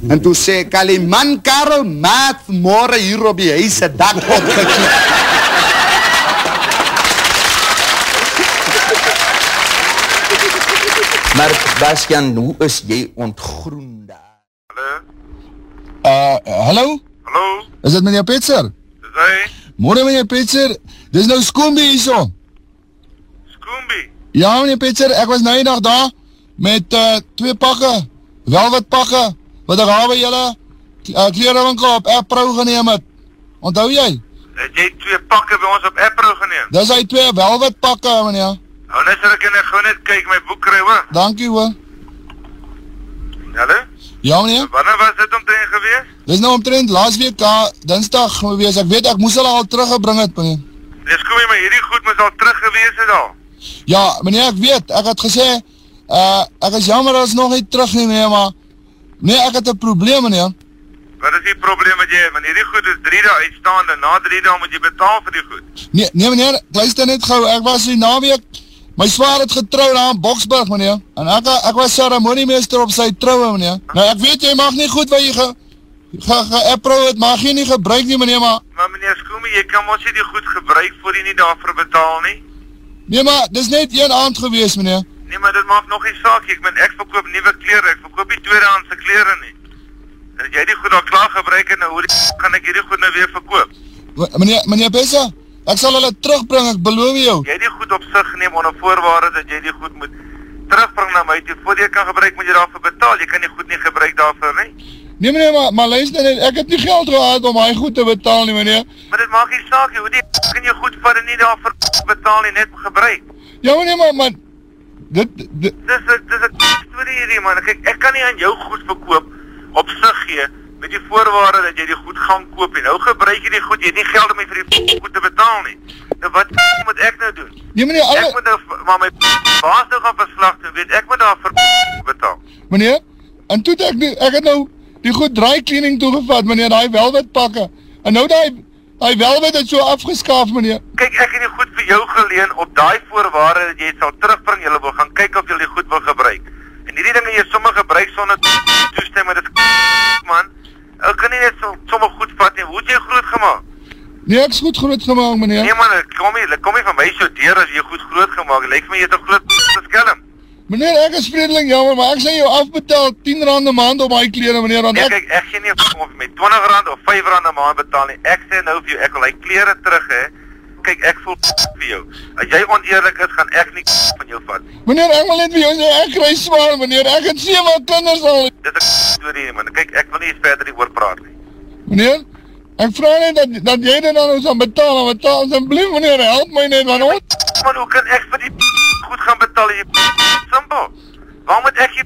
En toe sê Kali, man Karel, ma het morgen hier op die huise dak opgekiet. Maar Bastian, hoe is jy ontgroen daar? Uh, hallo? Hallo, Is dit meneer Petser? dis hy, Morgen meneer Petser, dis nou Skoombi hierso. Skoombi. Ja meneer Petser, ek was nou eendag daar met uh, twee pakke, velvet pakke, wat ek hawe julle uh, klerenwinkel op Appro geneem het. Onthou jy? Het jy twee pakke by ons op Appro geneem? Dis hy twee velvet pakke meneer. Nou net so ek ek gou net kyk my boek kry hoor. Dankie hoor. Hallo? Ja meneer, Wanneer was dit omtrent gewees? dis nou omtrent laas week, uh, dinsdag gewees, ek weet ek moes hulle al teruggebring het meneer. Dis kom jy maar hierdie goed moes al terug gewees het al. Ja, meneer, ek weet, ek het gesê, uh, ek is jammer as nog nie terug nie, meneer, maar, nee, ek het een probleem, meneer. Wat is die probleem wat jy het? Want hierdie goed is 3 dae uitstaande. Na 3 dae moet jy betaal vir die goed. Nee, nee meneer, luister net gauw, ek was die naweek, my zwaar het getrouw daar in Boksburg, meneer, en ek, ek was ceremoniemeester op sy trouwe, meneer. Nou, ek weet, jy mag nie goed wat jy ge, ge, ge appro het, mag jy nie gebruik nie, meneer, maar, Maar meneer Skoomie, jy kan mos nie die goed gebruik voor jy nie daarvoor betaal nie. nee, maar, dis net een aand gewees, meneer. Nee, maar dit maak nog nie saak. nie. Ek ben ek verkoop nuwe klere. Ek verkoop nie tweedehandse klere nie. As jy die goed al klaar gebruik het, nou hoe gaan ek hierdie goed nou weer verkoop? Meneer, meneer Bessa, ek sal hulle terugbring, ek beloof jou. Jy die goed op sig neem onder voorwaarde dat jy die goed moet terugbring na my toe. Voor jy kan gebruik moet jy daarvoor betaal. Jy kan die goed nie gebruik daarvoor nie. Nee meneer, maar, maar luister net, ek het nie geld gehad om hy goed te betaal nie meneer. Maar dit maak nie saak nie. Hoe die kan jy goed vat en nie daarvoor betaal nie, net gebruik. Ja meneer, maar, maar dit, dit, Dis 'n dis 'n storie hierdie man. Kyk, ek kan nie aan jou goed verkoop op sig gee met die voorwaarde dat jy die goed gaan koop en nou gebruik jy die goed, jy het nie geld om vir die goed te betaal nie. Nou wat moet ek nou doen? nee meneer, Ek alle, moet nou maar my baas nou gaan verslag doen, weet ek moet daarvoor betaal. meneer, en toe ek, ek het nou die goed dry cleaning toegevat meneer, die velvet pakke, en nou die, die velvet het so afgeskaaf meneer. Kyk, ek het die goed vir jou geleen op daai voorwaarde dat jy dit sal terugbring. Jy wil gaan kyk of jy die goed wil gebruik. En hierdie dinge jy sommer gebruik sonder toestemming, dit is man. Ou kan nie net so sommer goed vat nie. Hoe het jy groot gemaak? Nee, ek is goed groot gemaakt meneer. Nee man, ek kom nie, kom nie van my so deur as jy goed groot gemaak. Lyk vir my jy het 'n groot skelm. Meneer, ek is vredelik jammer, maar ek sal jou afbetaal 10 rand 'n maand op my klere meneer, want Nee, ek, kyk, ek gee nie om of jy met 20 rand of 5 rand 'n maand betaal nie. Ek sê nou vir jou, ek wil hy klere terug hê. Kyk, ek voel vir jou. As jy oneerlik is, gaan ek nie van jou vat nie. meneer, ek wil net vir jou sê, ek kry zwaar meneer, ek het 7 kinders al. Dit is 'n storie man. Kyk, ek wil nie verder hieroor praat nie. Meneer, ek vraag net dat, dat jy dit dan ons aan betaal, maar betaal asjeblief meneer, help my net, want ons... Man, hoe kan ek vir die goed gaan betaal? Jy simpel. Waar moet ek die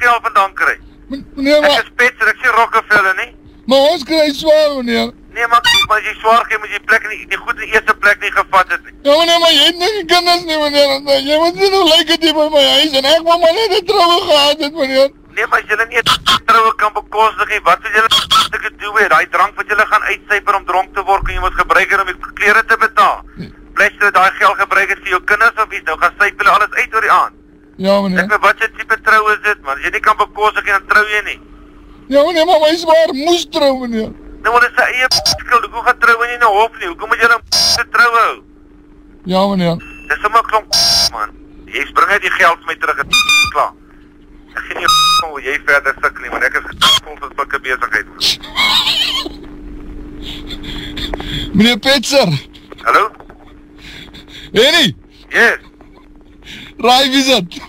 geld vandaan kry? Meneer, Ek maar, is Petser, ek sê Rockefeller nie. maar ons kry zwaar meneer. Nee, maar maar jy swaar kry moet jy plek nie die goed in die eerste plek nie gevat het nie. Ja meneer, maar jy het nie kinders nie meneer, jy moet nie nou lyk hier by my huis, en ek wil maar net een trouwe gehad het meneer. Nee, maar as julle nie 'n troue kan bekostig nie, wat wil julle stukke doen met daai drank wat julle gaan uitsyper om dronk te word en jy moet gebruik om die klere te betaal? Bly jy daai geld gebruik het vir jou kinders of iets? Nou gaan syper hulle alles uit oor die aand. Ja meneer. Ek weet wat se tipe troue is dit, man. As jy nie kan bekostig nie, dan trou jy nie. Ja meneer, maar my zwaar moes trouw meneer. Nou, wat is sy eie skuld? Hoekom gaan trou en nie na hof nie? Hoekom moet jy dan te trou hou? Ja, meneer. Dis sommer klomp man. Jy bring uit die geld vir my terug. Het, klaar. Ek gee nie 'n om hoe jy verder sukkel nie, want ek is vol van sulke besigheid. Meneer Petser. Hallo? Henny, Yes. raai wie is dit?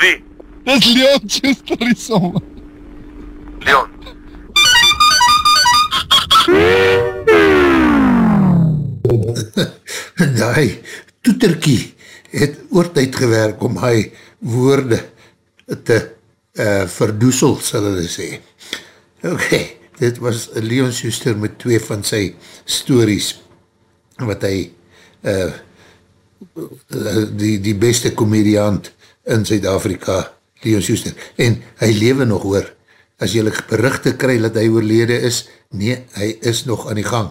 Wie? Dis Leon Schuster die somme. Leon. Daai toeterkie het oortyd gewerk om hy woorde te uh, verdoesel, sal hulle sê. Ok, dit was Leon Schuster met twee van sy stories wat hy uh, die, die beste komediant in Zuid-Afrika, Leon Schuster, en hy lewe nog hoor, as jylle berichte kry dat hy oorlede is, nee, hy is nog aan die gang.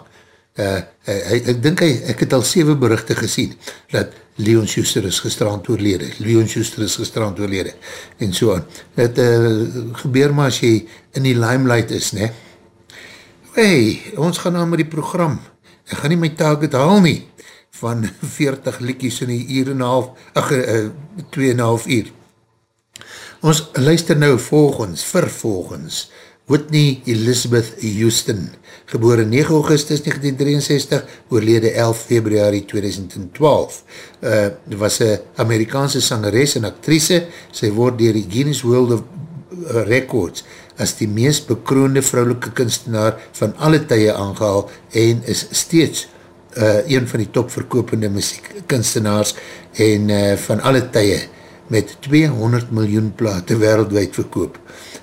Uh, hy, ek dink hy, ek het al 7 berichte gesien, dat Leon Schuster is gestrand oorlede, Leon Schuster is gestrand oorlede, en so aan. Het uh, gebeur maar as jy in die limelight is, ne? Hey, ons gaan nou met die program, ek gaan nie my taak het haal nie, van 40 liedjes in die uur en half, ach, uh, 2 en half uur. Ons luister nou volgens, vervolgens, Whitney Elizabeth Houston, gebore 9 augustus 1963, oorlede 11 februari 2012. Uh, was een Amerikaanse sangeres en actrice, sy word dier die Guinness World of Records as die meest bekroonde vrouwelike kunstenaar van alle tye aangehaal en is steeds uh, een van die topverkopende muziekkunstenaars en uh, van alle tye met 200 miljoen plate wereldwijd verkoop.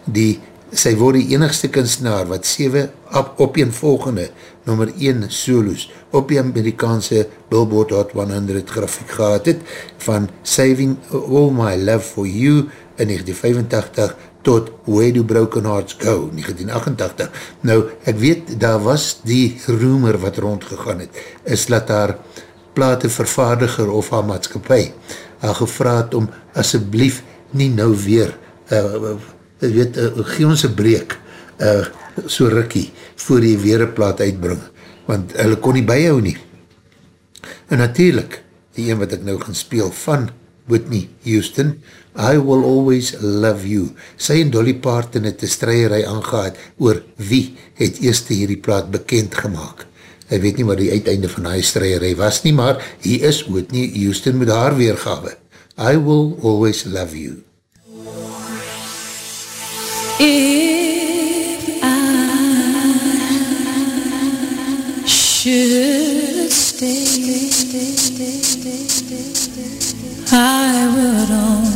Die sy word die enigste kunstenaar wat 7 op, op een volgende nummer 1 solos op die Amerikaanse Billboard Hot 100 grafiek gehad het van Saving All My Love For You in 1985 tot Where Do Broken Hearts Go 1988. Nou, ek weet, daar was die rumor wat rondgegaan het, is dat haar platevervaardiger of haar maatskapie haar gevraad om asseblief nie nou weer uh, uh, weet, uh, gee ons een breek uh, so rikkie voor die weer een plaat uitbring want hulle kon nie bijhou nie en natuurlijk die een wat ek nou gaan speel van Whitney Houston I will always love you. Sy en Dolly Parton het die strijderij aangehaad oor wie het eerste hierdie plaat bekend gemaakt. Hy weet nie wat die uiteinde van die strijderij was nie maar hier is Whitney Houston met haar weergawe. I will always love you. If I should stay, I would only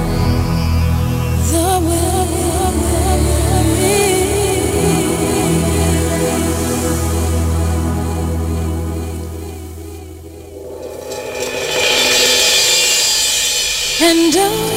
And I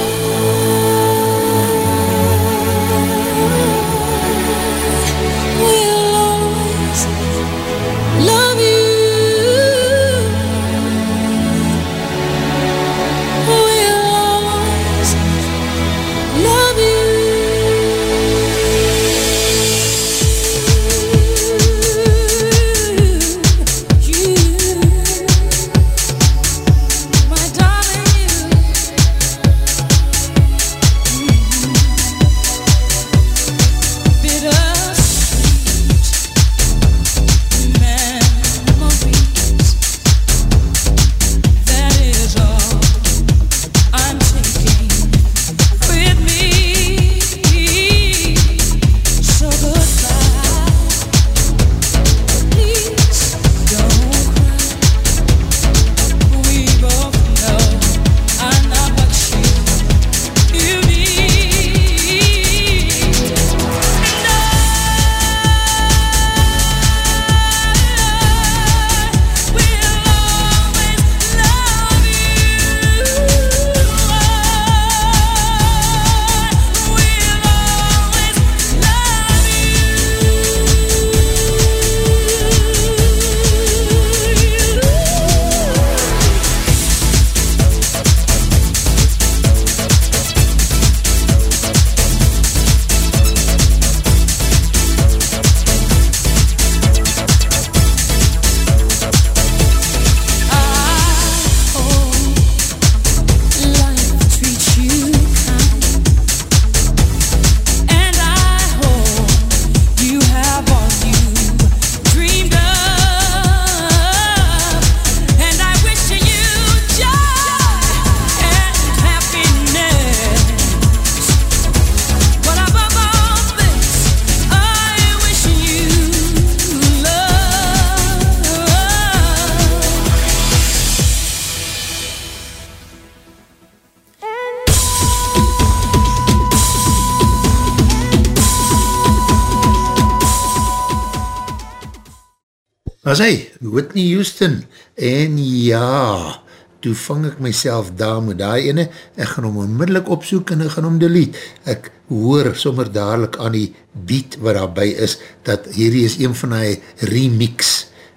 Was hy, Whitney Houston, en ja, toe vang ek myself daar met die ene, ek gaan hom onmiddellik opsoek en ek gaan hom delete. Ek hoor sommer dadelijk aan die beat wat daarby is, dat hierdie is een van die remix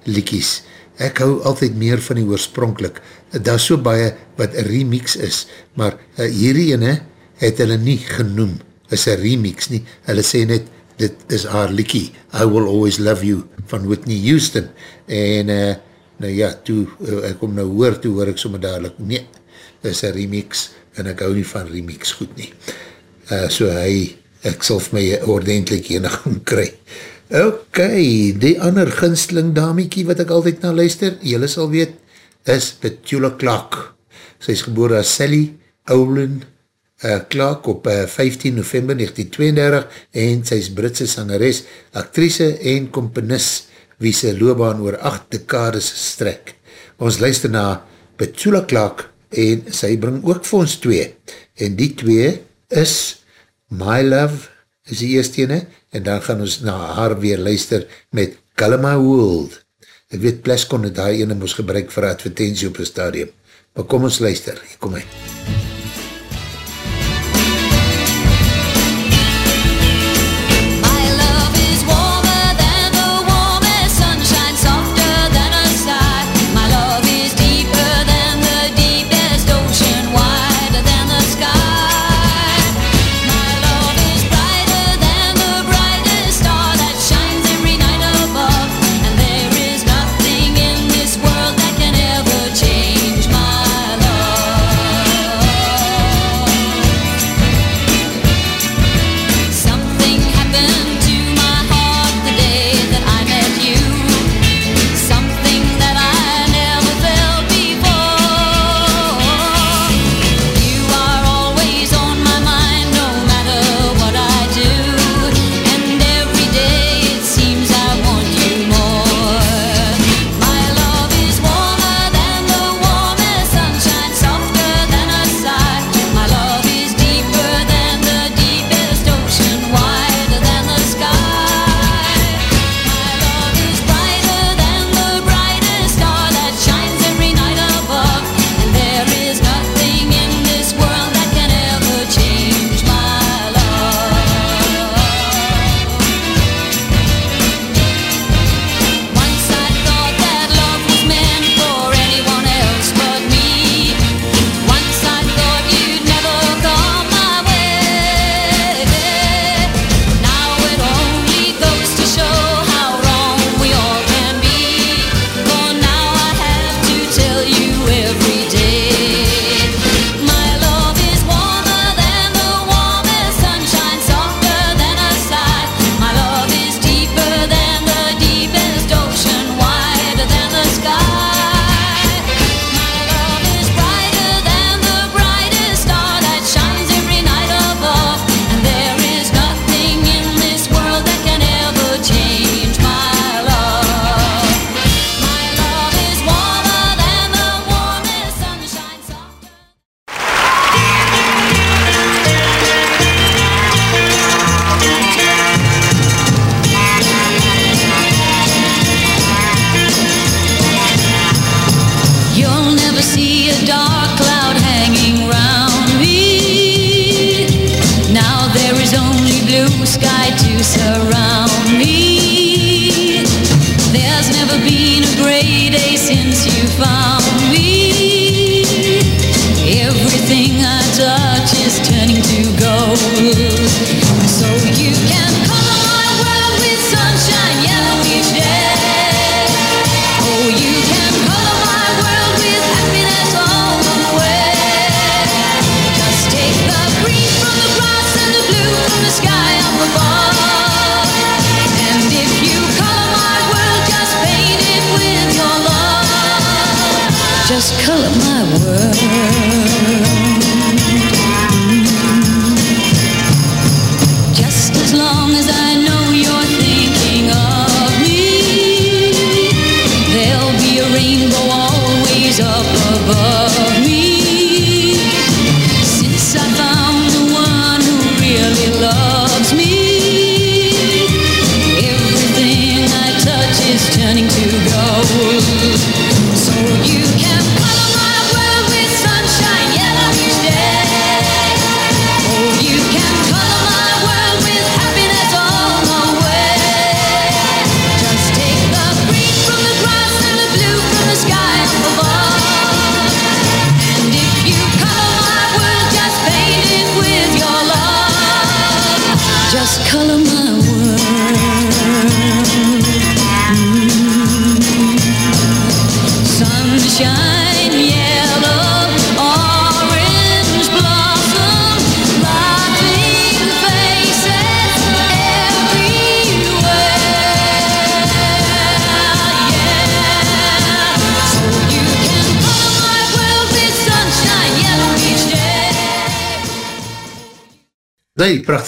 liekies. Ek hou altyd meer van die oorspronkelijk. Daar so baie wat remix is, maar uh, hierdie ene het hulle nie genoem, is een remix nie. Hulle sê net, dit is haar liekie, I Will Always Love You, van Whitney Houston, en uh, nou ja, toe, uh, ek kom nou hoor, toe hoor ek sommer dadelijk, nee, dit is een remix, en ek hou nie van remix goed nie. Uh, so hy, ek sal vir my ordentlik enig gaan kry. Ok, die ander ginsteling damiekie wat ek altyd na luister, jylle sal weet, is Petula Clark. Sy is geboor as Sally Owlin uh, Clark op uh, 15 november 1932 en sy is Britse sangeres, actrice en komponis wie sy loopbaan oor 8 dekades strek. Ons luister na Petula Clark en sy bring ook vir ons twee. En die twee is My Love is die eerste ene en dan gaan ons na haar weer luister met My World. Ek weet Pleskon het daar ene moes gebruik vir advertentie op die stadium. Maar kom ons luister, hier kom hy. MUZIEK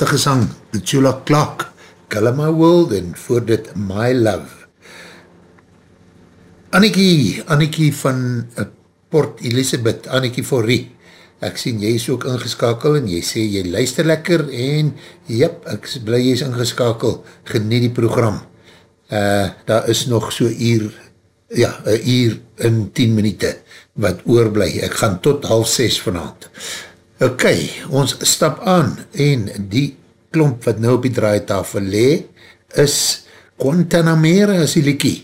Prachtige sang, The Chula Clark, Color My World, en voor dit My Love. Annikie, Annikie van uh, Port Elizabeth, Annikie Forrie, ek sien jy is ook ingeskakel en jy sê jy luister lekker en jyp, ek is blij jy is ingeskakel, geniet die program. Uh, daar is nog so uur, ja, uur in 10 minuute wat oorblij, ek gaan tot half 6 vanavond. Ok, ons stap aan en die klomp wat nou op die draaitafel le, is Guantanamera as die liekie.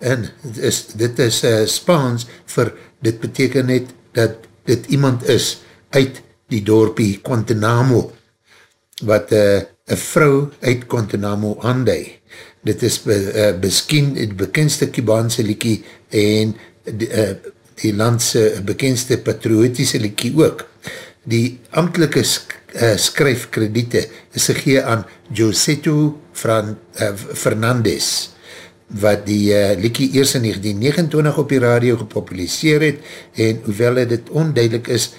En is, dit is uh, Spaans vir, dit beteken net dat dit iemand is uit die dorpie Guantanamo, wat uh, een vrou uit Guantanamo aandui. Dit is be, uh, beskien het bekendste Kubaanse liekie en die, uh, die landse bekendste patriotische liekie ook die ambtelike sk uh, skryfkrediete is gegee aan Joseto Fran uh, Fernandez, wat die uh, liekie eers in 1929 op die radio gepopuliseer het, en hoewel het onduidelik is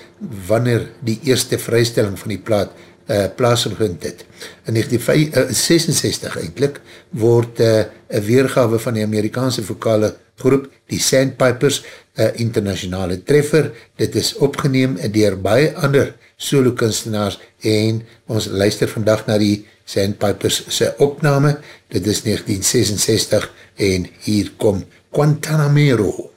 wanneer die eerste vrystelling van die plaat uh, plaasgevind het. In 1966 eindelijk word uh, een weergawe van die Amerikaanse vokale groep, die Sandpipers, een internationale treffer. Dit is opgeneem door baie ander solo kunstenaars en ons luister vandag na die Sandpipers sy opname. Dit is 1966 en hier kom Guantanamero.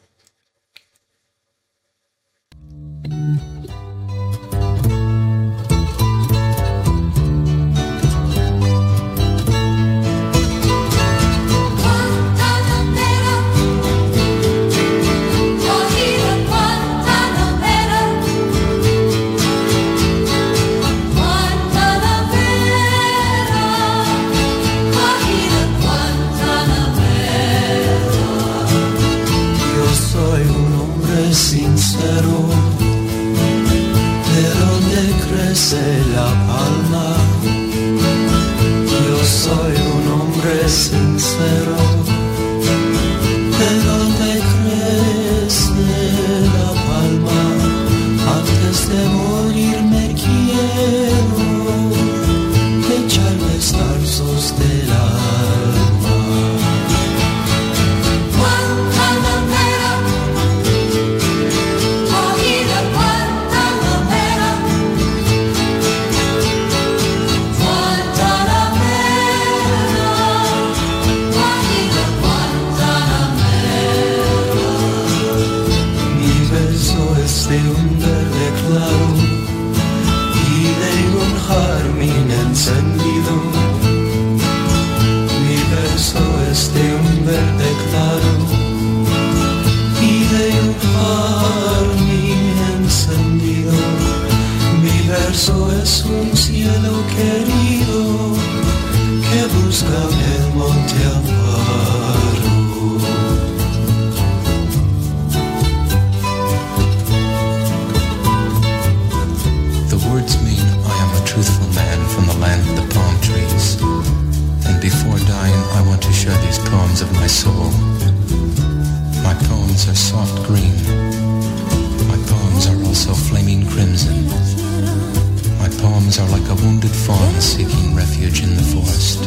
refuge in the forest.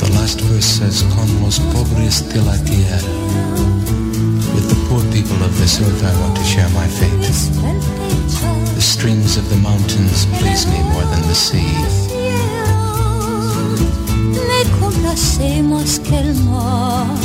The last verse says, Con los pobres de la tierra. With the poor people of this earth I want to share my fate. The streams of the mountains please me more than the sea. Complacemos que el mar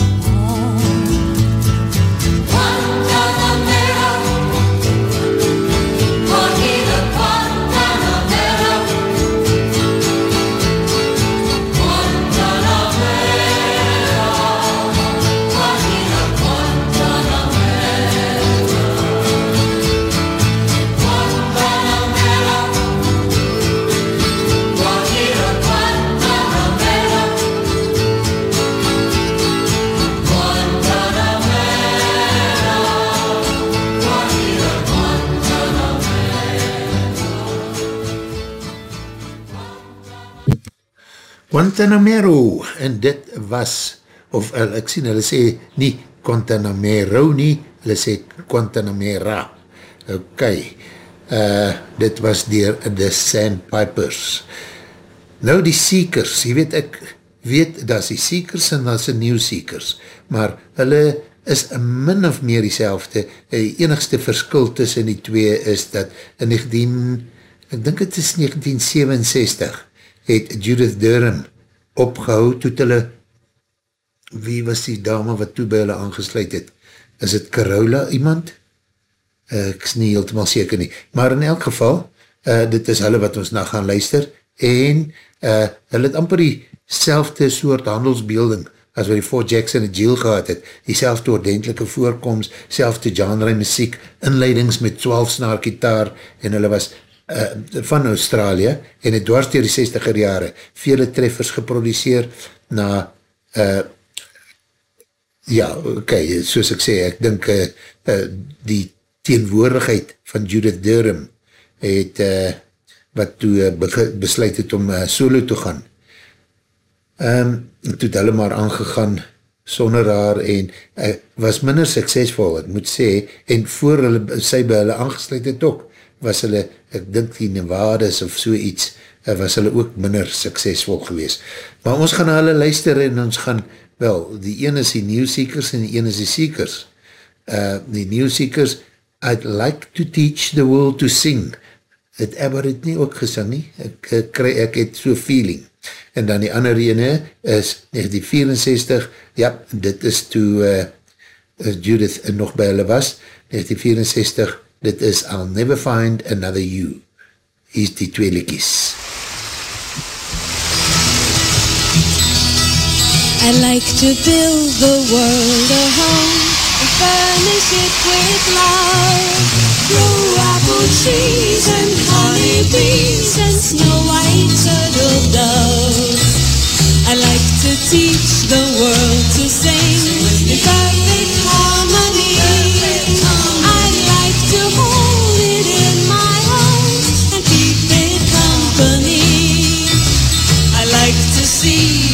Guantanamero, en dit was, of uh, ek sien, hulle sê nie Guantanamero nie, hulle sê Guantanamera. Ok, Uh, dit was dier The Sandpipers. Nou die Seekers, jy weet ek weet dat is die Seekers en dat is die New Seekers, maar hulle is min of meer die selfde, die enigste verskil tussen die twee is dat in 19, ek dink het is 1967, het Judith Durham opgehou toe hulle, wie was die dame wat toe by hulle aangesluit het? Is het Carola iemand? Uh, ek is nie heeltemaal seker nie. Maar in elk geval, uh, dit is hulle wat ons na gaan luister, en uh, hulle het amper die selfde soort handelsbeelding as wat die Fort Jackson en Jill gehad het, die selfde ordentelike voorkomst, selfde genre muziek, inleidings met 12 snaar gitaar, en hulle was uh, van Australië, en het dwars dier die 60er jare, vele treffers geproduceer, na, uh, ja, ok, soos ek sê, ek dink uh, uh, die teenwoordigheid van Judith Durham, het, uh, wat toe uh, besluit het om uh, solo te gaan, um, toe het hulle maar aangegaan sonder haar en uh, was minder suksesvol, ek moet sê, en voor hulle, sy by hulle aangesluit het ook, was hulle, ek dink die Nevada's of so iets, uh, was hulle ook minder suksesvol gewees. Maar ons gaan hulle luister en ons gaan, wel, die ene is die New Seekers en die ene is die Seekers. Uh, die New Seekers, I'd like to teach the world to sing. Het Ebber het nie ook gesing nie, ek, ek, ek, ek het so feeling en dan die ander ene is 1964, ja, dit is toe uh, Judith nog by hulle was, 1964, dit is I'll Never Find Another You. Hier is die twee likies. I like to build the world a home and furnish it with love. Grow apple trees and honey bees and snow white turtle doves. I like to teach the world to sing in perfect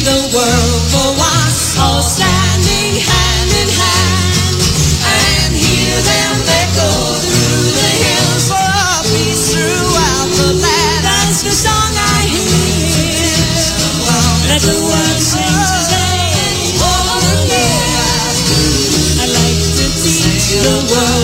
the world for once all standing hand in hand and hear them echo through the hills for peace throughout the land. That's the song I hear. Let the world sing today. Oh, yeah. I'd like to teach the world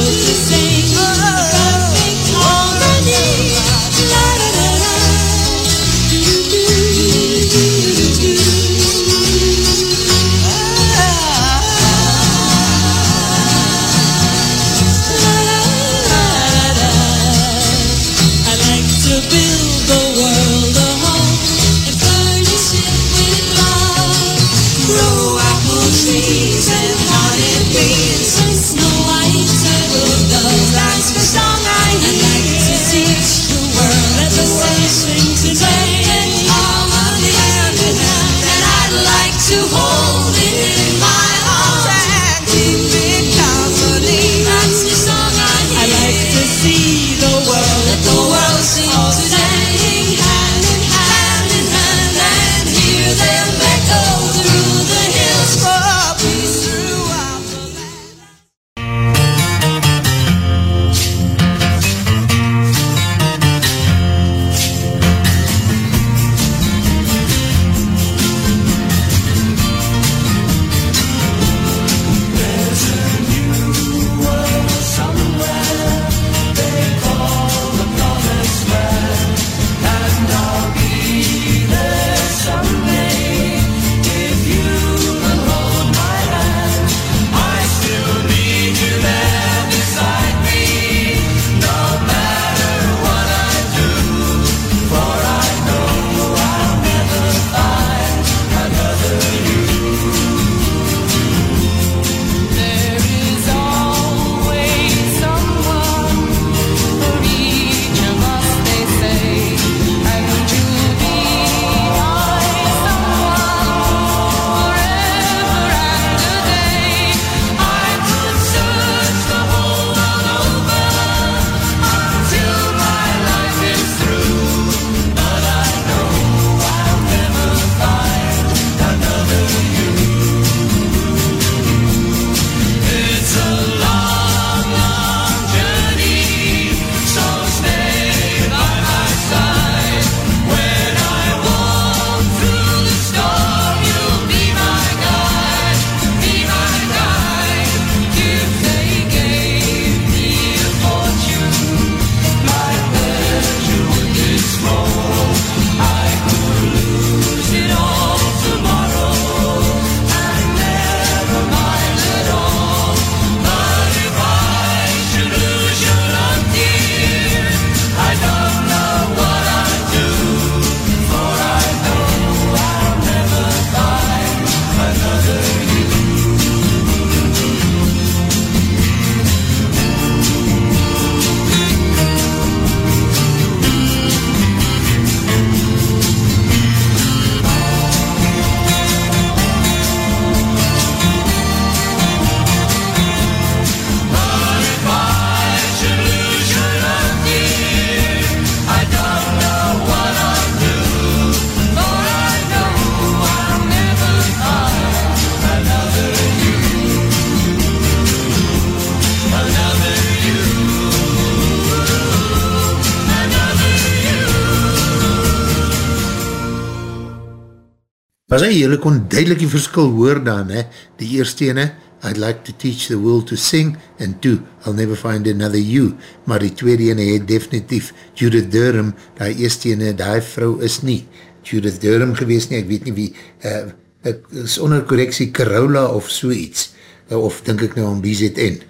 kon duidelik die verskil hoor dan, he? die eerste ene, I'd like to teach the world to sing, and two, I'll never find another you, maar die tweede ene het definitief Judith Durham, die eerste ene, die vrou is nie Judith Durham gewees nie, ek weet nie wie, uh, ek is onder correctie Carola of so iets, uh, of denk ek nou aan BZN.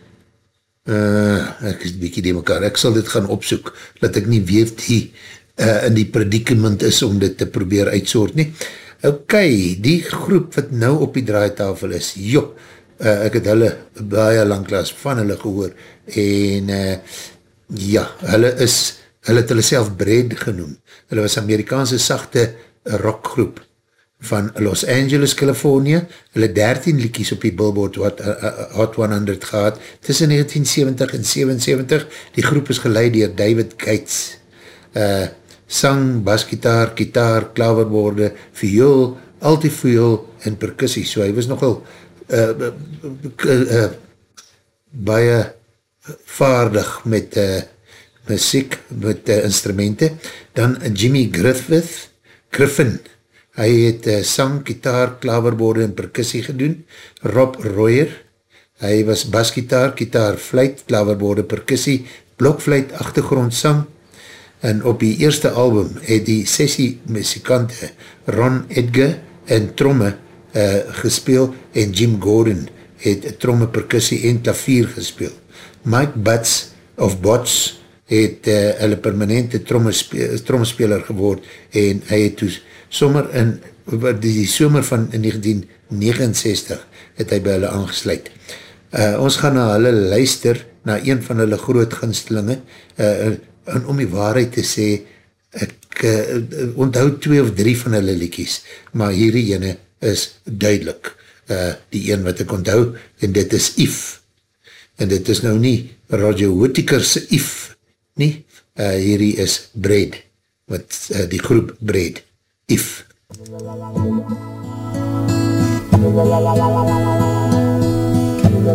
Uh, ek is bykie die mekaar, ek sal dit gaan opsoek, dat ek nie weet die uh, in die predicament is om dit te probeer uitsoort nie. Ok, die groep wat nou op die draaitafel is, joh, uh, ek het hulle baie langklaas van hulle gehoor, en uh, ja, hulle is, hulle het hulle self Bread genoem, hulle was Amerikaanse sachte rockgroep van Los Angeles, California, hulle 13 liekies op die Billboard Hot, uh, Hot 100 gehad, tussen 1970 en 77, die groep is geleid dier David Gates, uh, sang, basgitaar, gitaar, klaverborde, viool, altiviool en percussie, so hy was nogal uh, uh, uh, baie vaardig met uh, muziek, met uh, instrumente, dan Jimmy Griffith, Griffin, hy het uh, sang, gitaar, klaverborde en percussie gedoen, Rob Royer, hy was basgitaar, gitaar, fluit, klaverborde, percussie, blokfluit, achtergrond sang, en op die eerste album het die sessie muzikante Ron Edgar en tromme uh, gespeel en Jim Gordon het tromme, percussie en klavier gespeel. Mike Butts of Bots het uh, hulle permanente trommespeler geword en hy het toes sommer in die somer van 1969 het hy by hulle aangesluit. Uh, ons gaan na hulle luister na een van hulle groot ginstelinge uh, en om die waarheid te sê ek uh, onthoud twee of drie van hulle liekies maar hierdie ene is duidelik uh, die een wat ek onthou en dit is If en dit is nou nie Roger Whittaker's If nie, uh, hierdie is Bread wat uh, die groep Bread If If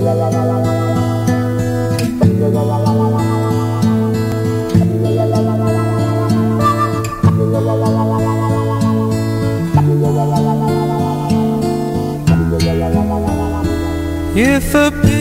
a for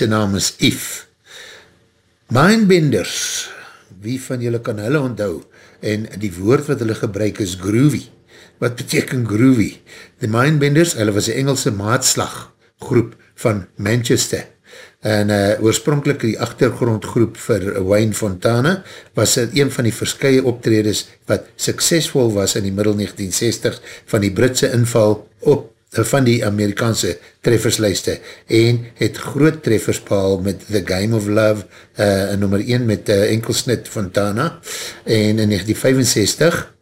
sy naam is If. Mindbenders, wie van julle kan hulle onthou? En die woord wat hulle gebruik is groovy. Wat beteken groovy? The Mindbenders, hulle was een Engelse maatslag groep van Manchester. En uh, oorspronkelijk die achtergrondgroep vir Wayne Fontana was een van die verskye optredes wat suksesvol was in die middel 1960 van die Britse inval op van die Amerikaanse trefferslijste en het groot treffers behal met The Game of Love, uh, nummer 1 met uh, enkelsnit Fontana en in 1965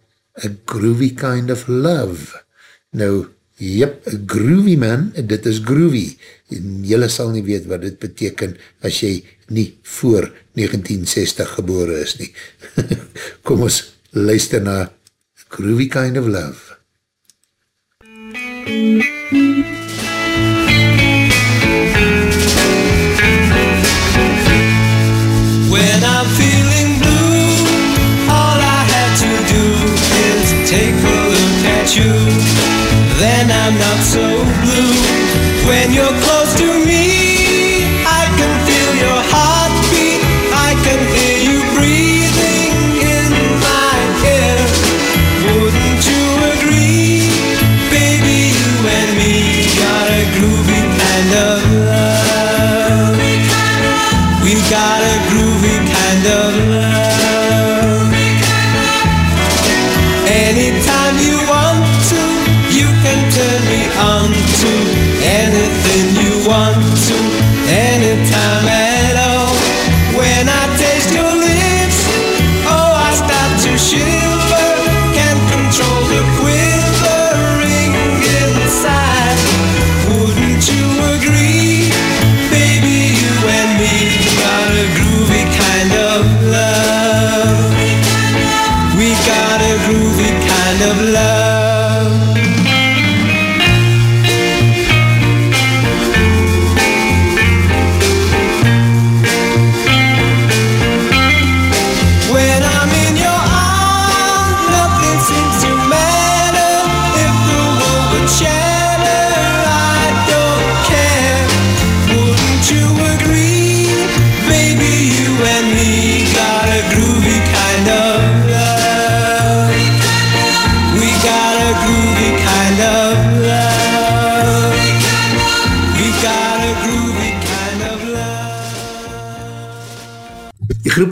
A Groovy Kind of Love. Nou, Jep, groovy man, dit is groovy. Julle sal nie weet wat dit beteken as jy nie voor 1960 gebore is nie. Kom ons luister na Groovy Kind of Love. Then I'm not so blue. When you're close to me,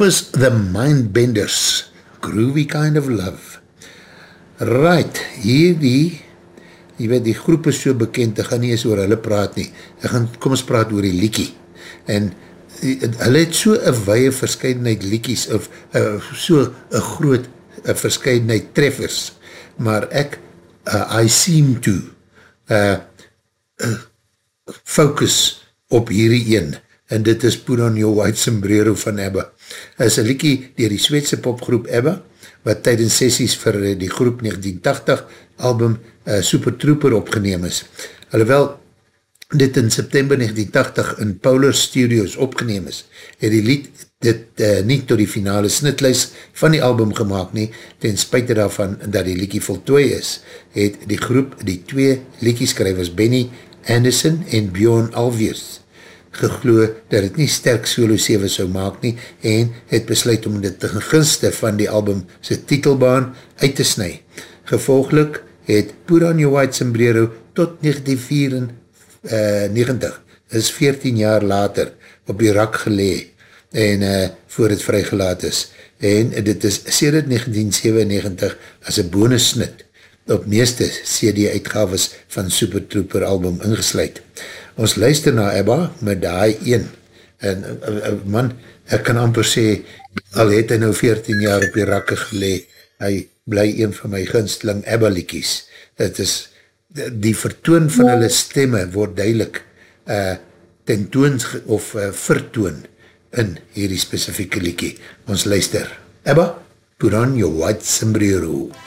Is The Mindbenders, Groovy Kind of Love. Right, hierdie, jy weet, die groep is so bekend, ek gaan nie eens oor hulle praat nie, ek gaan, kom ons praat oor die liekie. En hulle het so een weie verscheidenheid liekies, of uh, so een groot uh, verscheidenheid treffers, maar ek, uh, I seem to, uh, uh, focus op hierdie een, en dit is Put on Your White Sombrero van Ebba. Is een liekie dier die Sweedse popgroep Ebba, wat tydens sessies vir die groep 1980 album uh, Super Trooper opgeneem is. Alhoewel dit in September 1980 in Polar Studios opgeneem is, het die lied dit uh, nie tot die finale snitlijs van die album gemaakt nie, ten spuite daarvan dat die liekie voltooi is, het die groep die twee liekieskrywers Benny Anderson en Bjorn Alviers geglo dat het nie sterk solo 7 sou maak nie en het besluit om dit te gunste van die album sy titelbaan uit te snu. Gevolglik het Put on Your White Sombrero tot 1994, is 14 jaar later, op die rak gelee en uh, voor het vrygelaat is. En dit is sedert 1997 as een bonusnit op meeste CD-uitgaves van Super Trooper album ingesluid. Ons luister na Ebba met die een. En uh, uh, man, ek kan amper sê, al het hy nou 14 jaar op die rakke gelee, hy bly een van my gunsteling Ebba liekies. Het is, die vertoon van hulle stemme word duidelik uh, tentoon of uh, vertoon in hierdie specifieke liekie. Ons luister. Ebba, put on your white sombrero. When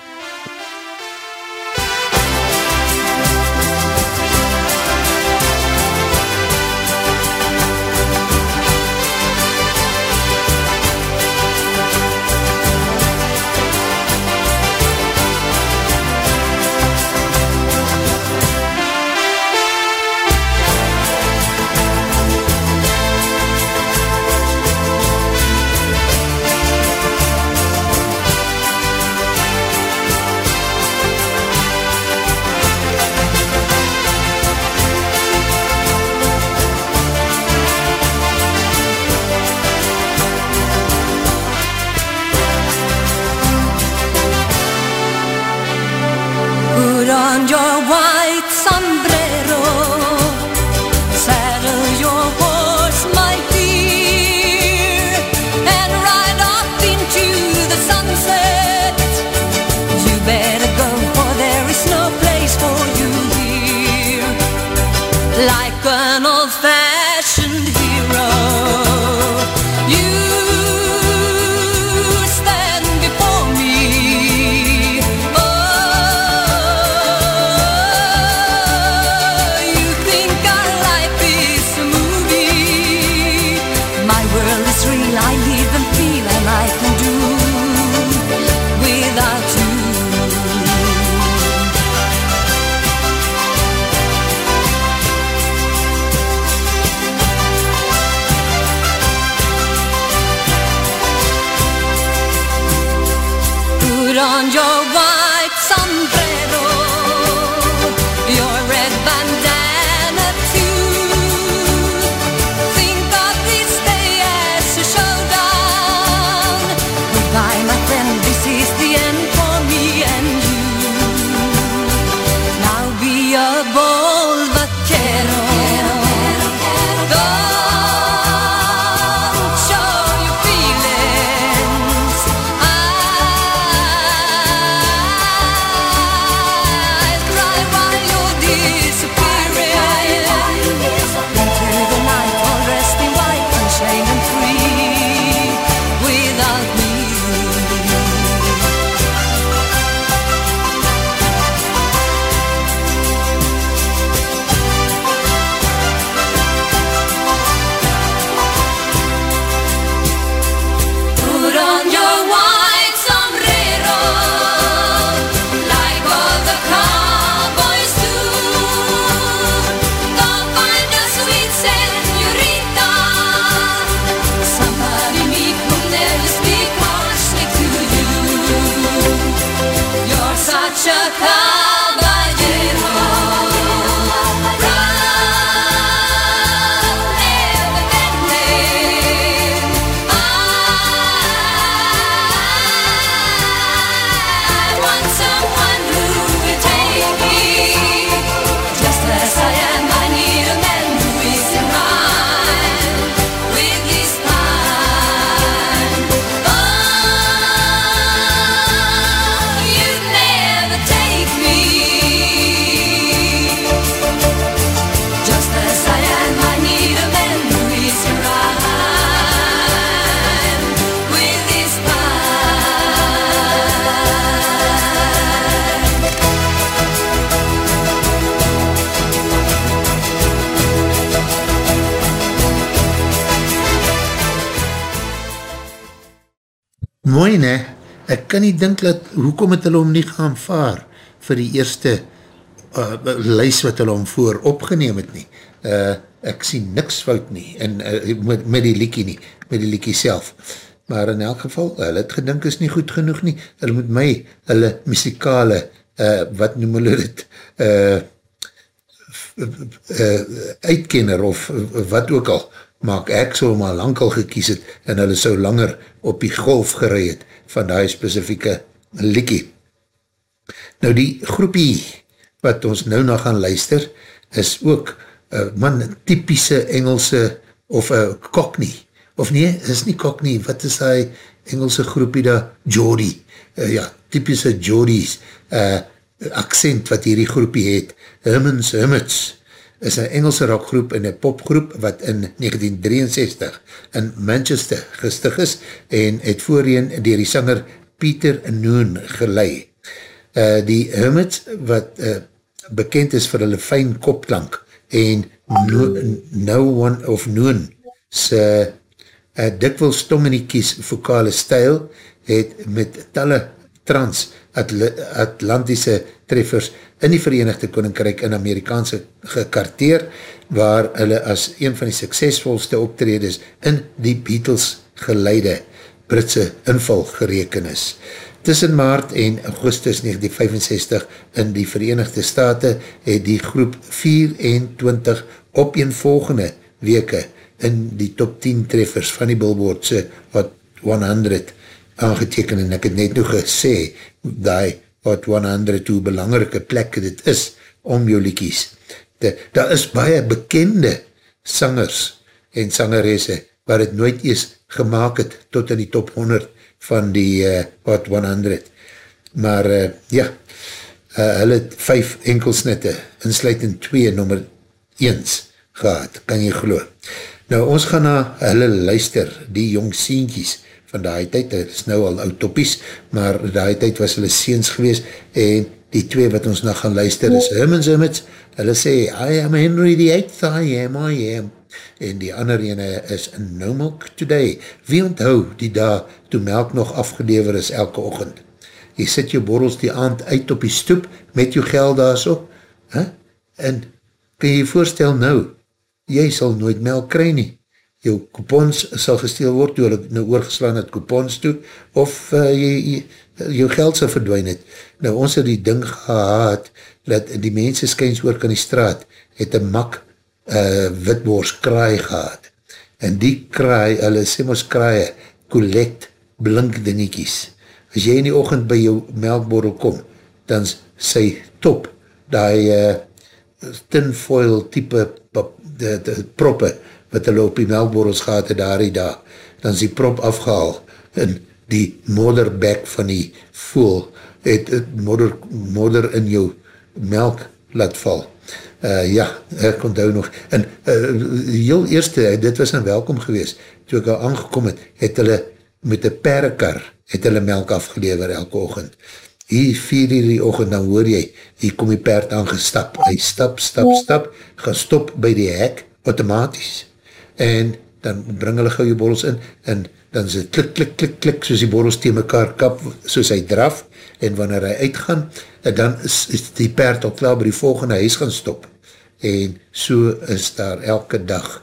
Mooi ne, ek kan nie dink dat, hoekom het hulle om nie gaan vaar vir die eerste uh, lys wat hulle om voor opgeneem het nie. Uh, ek sien niks fout nie en, uh, met, met die liekie nie, met die liekie self. Maar in elk geval, hulle het gedink is nie goed genoeg nie. Hulle moet my, hulle muzikale, uh, wat noem hulle dit, uh, uh, uitkenner of wat ook al, maak ek so maar lang al gekies het en hulle so langer op die golf gerei het van die specifieke liekie. Nou die groepie wat ons nou na gaan luister is ook uh, man typische Engelse of uh, Cockney. Of nee, is nie Cockney, wat is die Engelse groepie daar, Geordie, uh, ja, typische Geordies uh, accent wat hierdie groepie het, Hermans Hermits, is een Engelse rockgroep en een popgroep wat in 1963 in Manchester gestig is en het voorheen dier die sanger Peter Noon gelei. Uh, die Hermits wat uh, bekend is vir hulle fijn kopklank en no, no one of noon sy uh, dikwils Dominiekies vokale stijl het met talle trans Atlantische treffers in die Verenigde Koninkrijk in Amerikaanse gekarteer, waar hulle as een van die suksesvolste optredes in die Beatles geleide Britse inval gereken is. Tussen maart en augustus 1965 in die Verenigde Staten het die groep 24 op een volgende weke in die top 10 treffers van die Billboardse Hot 100 aangeteken en ek het net nog gesê die Hot 100 hoe belangrike plek dit is om jou liekies. Daar is baie bekende sangers en sangeresse waar het nooit ees gemaakt het tot in die top 100 van die uh, Hot 100. Maar uh, ja, uh, hulle het vijf enkelsnitte, insluitend twee nummer 1 gehad, kan jy geloof. Nou ons gaan na hulle luister, die jong sienkies van die tyd, het is nou al utopies, maar die tyd was hulle seens gewees en die twee wat ons nog gaan luister is Herman's Hermits, hulle sê, I am Henry the Eighth, I am, I am, en die ander ene is No Milk Today. Wie onthou die dag toe melk nog afgelever is elke ochend? Jy sit jou borrels die aand uit op die stoep met jou geld daar so, huh? en kan jy voorstel nou, jy sal nooit melk kry nie. Jou coupons sal gesteel word, toe hulle nou oorgeslaan het coupons toe, of uh, jy, jy, jou geld sal verdwijn het. Nou ons het die ding gehad, dat die mense skyns oor kan die straat, het een mak uh, witboors kraai gehad. En die kraai, hulle sê ons kraai, collect blink dingetjies. As jy in die ochend by jou melkborrel kom, dan sy top, die uh, tinfoil type pap, de, de, proppe, wat hulle op die melkborrels gehad het daar die dag, dan is die prop afgehaal en die modderbek van die voel het, het modder, modder in jou melk laat val. Uh, ja, ek onthou nog, en uh, heel eerste, dit was een welkom gewees, toe ek al aangekom het, het hulle met een perrekar, het hulle melk afgelever elke ochend. Hier vier hier die ochend, dan hoor jy, hier kom die perd aangestap, hy stap, stap, stap, gaan stop by die hek, automatisch, en dan bring hulle gauw die borrels in, en dan is het klik, klik, klik, klik, soos die borrels tegen mekaar kap, soos hy draf, en wanneer hy uitgaan, en dan is, is die perd al klaar by die volgende huis gaan stop, en so is daar elke dag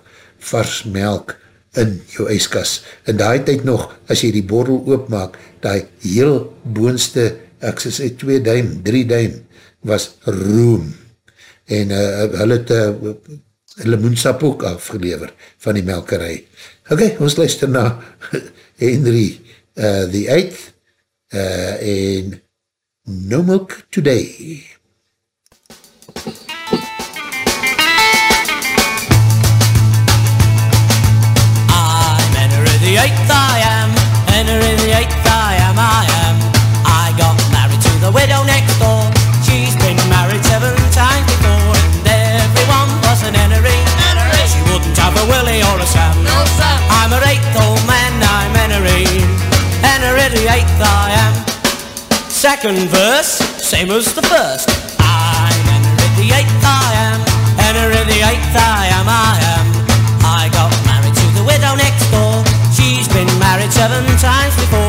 vars melk in jou ijskas, en daai tyd nog, as jy die borrel oopmaak, die heel boonste, ek sê 2 duim, 3 duim, was room, en uh, hulle het uh, limoensap ook afgelever van die melkerij. Ok, ons luister na Henry uh, the Eighth uh, en No Milk Today. I'm Henry the Eighth, Eighth, I am. Second verse, same as the first. I'm Henry the Eighth, I am. Henry the Eighth, I am, I am. I got married to the widow next door. She's been married seven times before,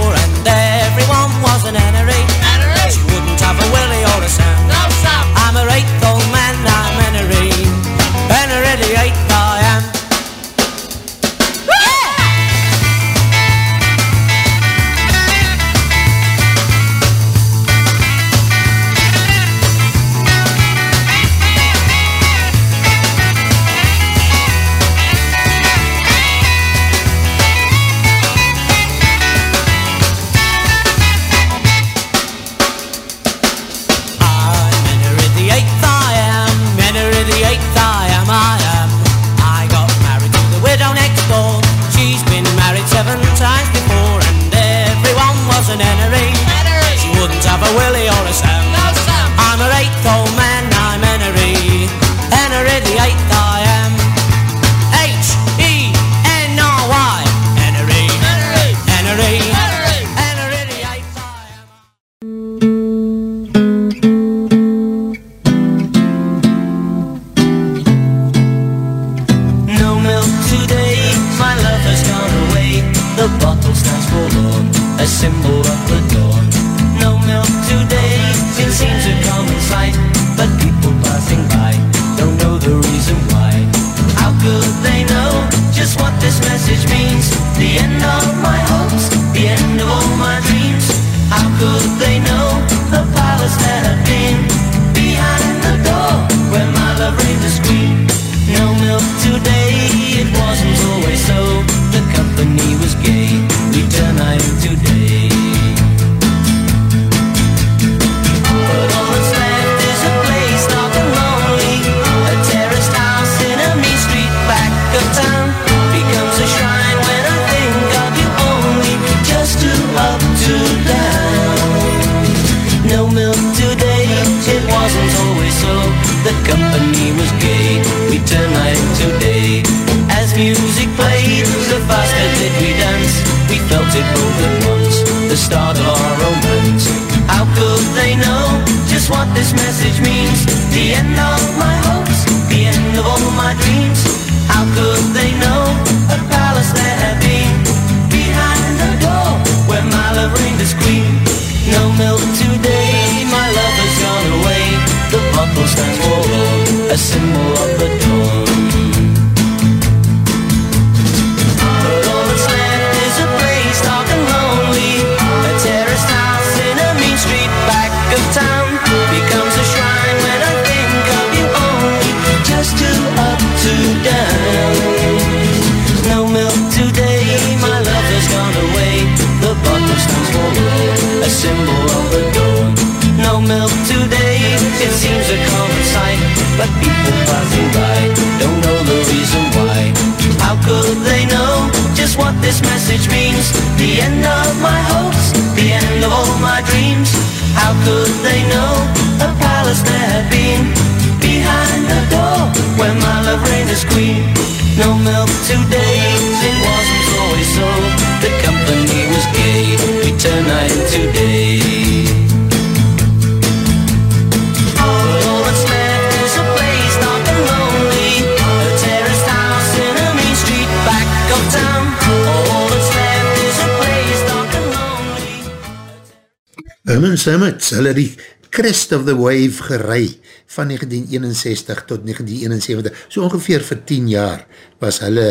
Crest of the Wave gerei van 1961 tot 1971, so ongeveer vir 10 jaar was hulle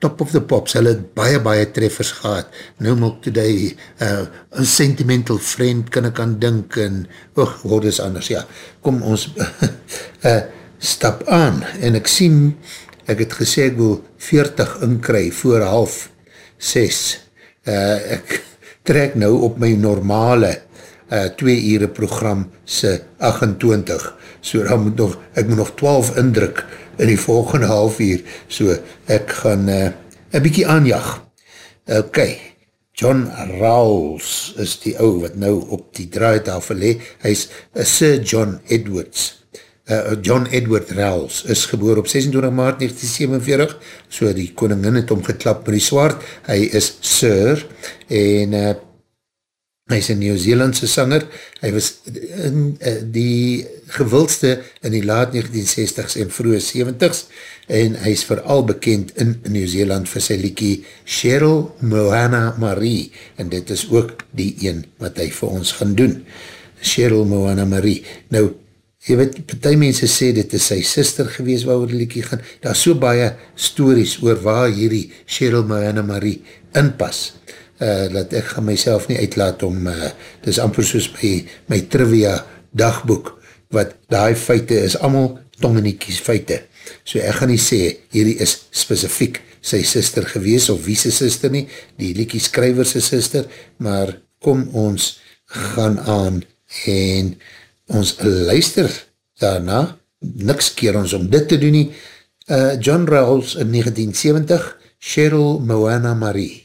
top of the pops, hulle het baie, baie treffers gehad, No Milk Today, uh, a Sentimental Friend kan ek aan dink, en, oog, wat is anders, ja, kom ons uh, stap aan, en ek sien, ek het gesê ek wil 40 inkry voor half 6, uh, ek trek nou op my normale uh, twee ure program se 28, so dan moet nog, ek moet nog 12 indruk in die volgende half uur, so ek gaan uh, een bykie aanjag. Ok, John Rawls is die ou wat nou op die draaitafel le, hy is uh, Sir John Edwards, uh, John Edward Rawls is geboor op 26 maart 1947, so die koningin het omgeklap met die swaard, hy is Sir, en uh, hy is een Nieuw-Zeelandse sanger, hy was in uh, die gewildste in die laat 1960s en vroege 70s, en hy is vooral bekend in Nieuw-Zeeland vir sy liekie Cheryl Moana Marie, en dit is ook die een wat hy vir ons gaan doen. Cheryl Moana Marie. Nou, jy weet, partij mense sê dit is sy sister gewees waar die liekie gaan, daar is so baie stories oor waar hierdie Cheryl Moana Marie inpas, uh, dat ek gaan myself nie uitlaat om, uh, dis amper soos my, my trivia dagboek, wat die feite is, allemaal tongeniekies feite. So ek gaan nie sê, hierdie is specifiek sy sister gewees, of wie sy sister nie, die liekie skryver sy sister, maar kom ons gaan aan, en ons luister daarna, niks keer ons om dit te doen nie, uh, John Rawls in 1970, Cheryl Moana Marie,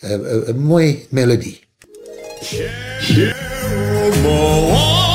een mooi melodie. Cheryl Moana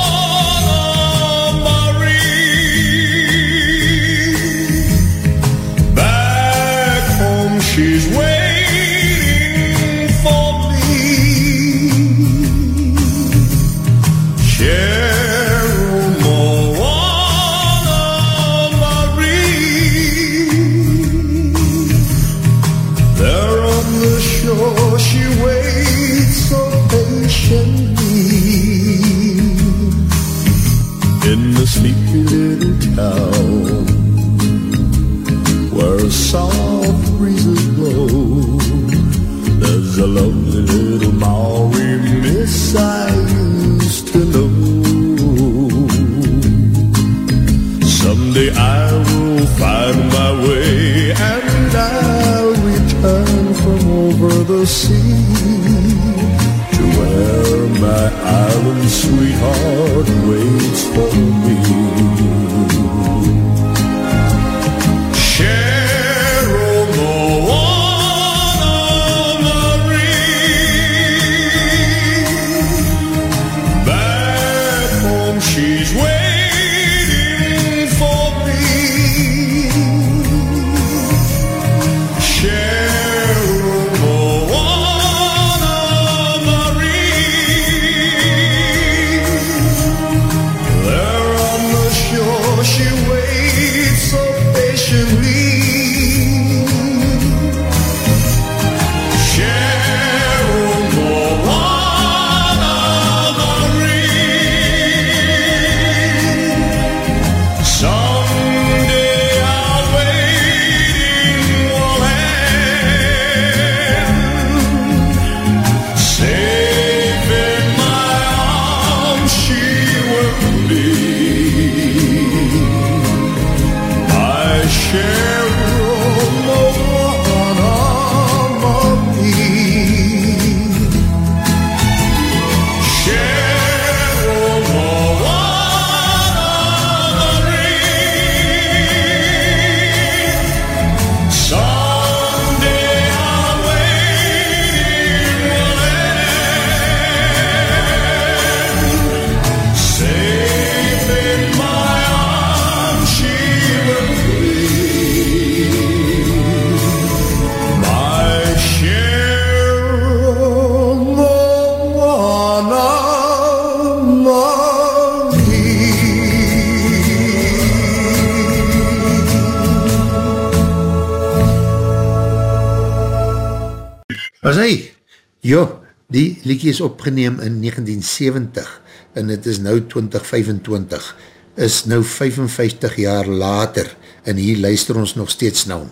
liedje is opgeneem in 1970 en het is nou 2025, is nou 55 jaar later en hier luister ons nog steeds na hom.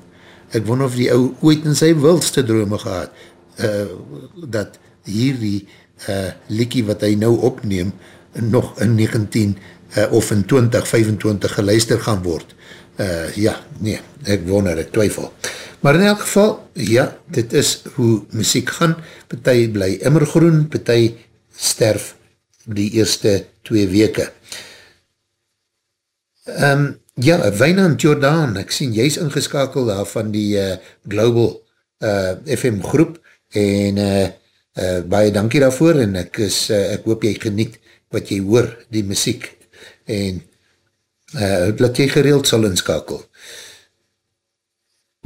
Ek wonder of die ou ooit in sy wildste drome gehad, uh, dat hier die uh, liedje wat hy nou opneem, nog in 19 uh, of in 2025 geluister gaan word. Uh, ja, nee, ek wonder, ek twyfel. Maar in elk geval, ja, dit is hoe muziek gaan. Partij bly immergroen, partij sterf die eerste twee weke. Um, ja, Wijnand Jordaan, ek sien jy is ingeskakel daar van die uh, Global uh, FM groep en uh, uh, baie dankie daarvoor en ek, is, uh, ek hoop jy geniet wat jy hoor, die muziek en uh, dat jy gereeld sal inskakel.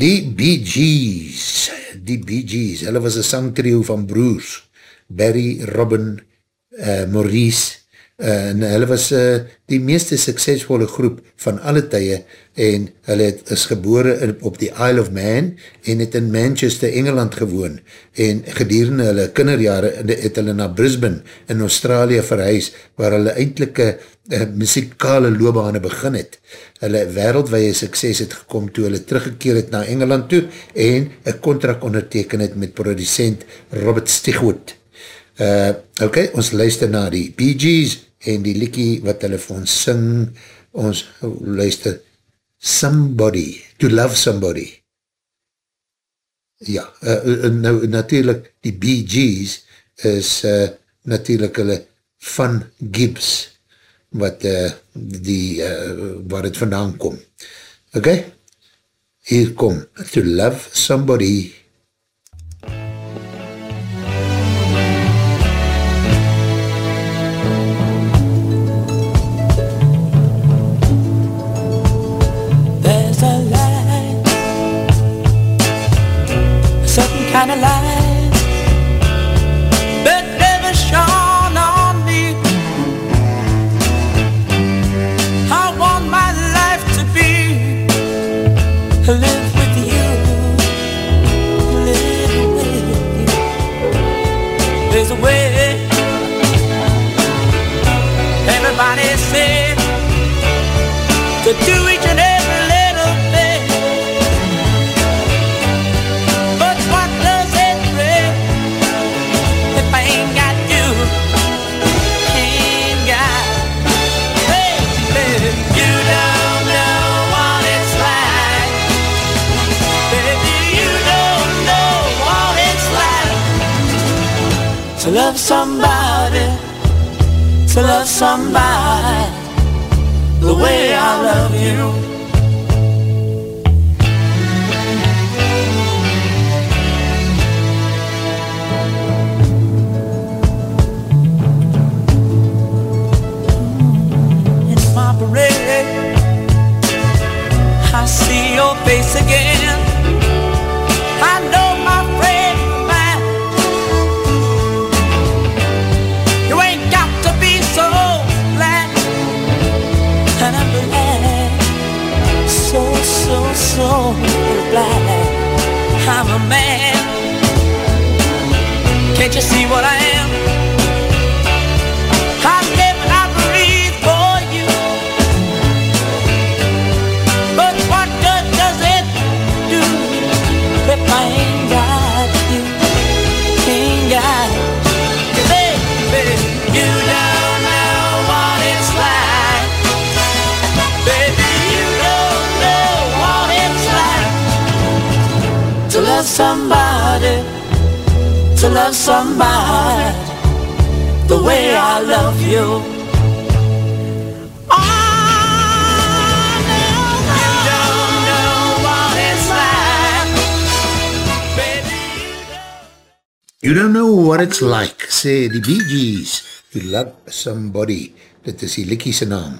Die Bee Gees, die Bee Gees, hulle was een sangtrio van broers, Barry, Robin, uh, Maurice, uh, en hulle was uh, die meeste suksesvolle groep van alle tye en hulle het, is gebore op die Isle of Man en het in Manchester, Engeland gewoon en gedurende hulle kinderjare het hulle na Brisbane in Australië verhuis waar hulle eindelike uh, muzikale loobane begin het. Hulle wereldwee sukses het gekom toe hulle teruggekeer het na Engeland toe en een contract onderteken het met producent Robert Stigwood. Uh, ok, ons luister na die Bee Gees en die liekie wat hulle vir ons sing, ons luister Somebody, To Love Somebody. Ja, uh, nou natuurlijk die Bee Gees is uh, natuurlijk hulle van Gibbs wat uh, die, uh, waar het vandaan kom. Ok, hier kom To Love Somebody. Said to do each and every little thing. But what does it bring if I ain't got you? Ain't got, baby, you don't know what it's like. Baby, you don't know what it's like to love somebody, to love somebody the way I love you. I see your face again. Man. Can't you see what I am? To love somebody the way I love you. You don't know what it's like. Sê die Bee Gees, to love somebody. Dit is die liekie sy naam.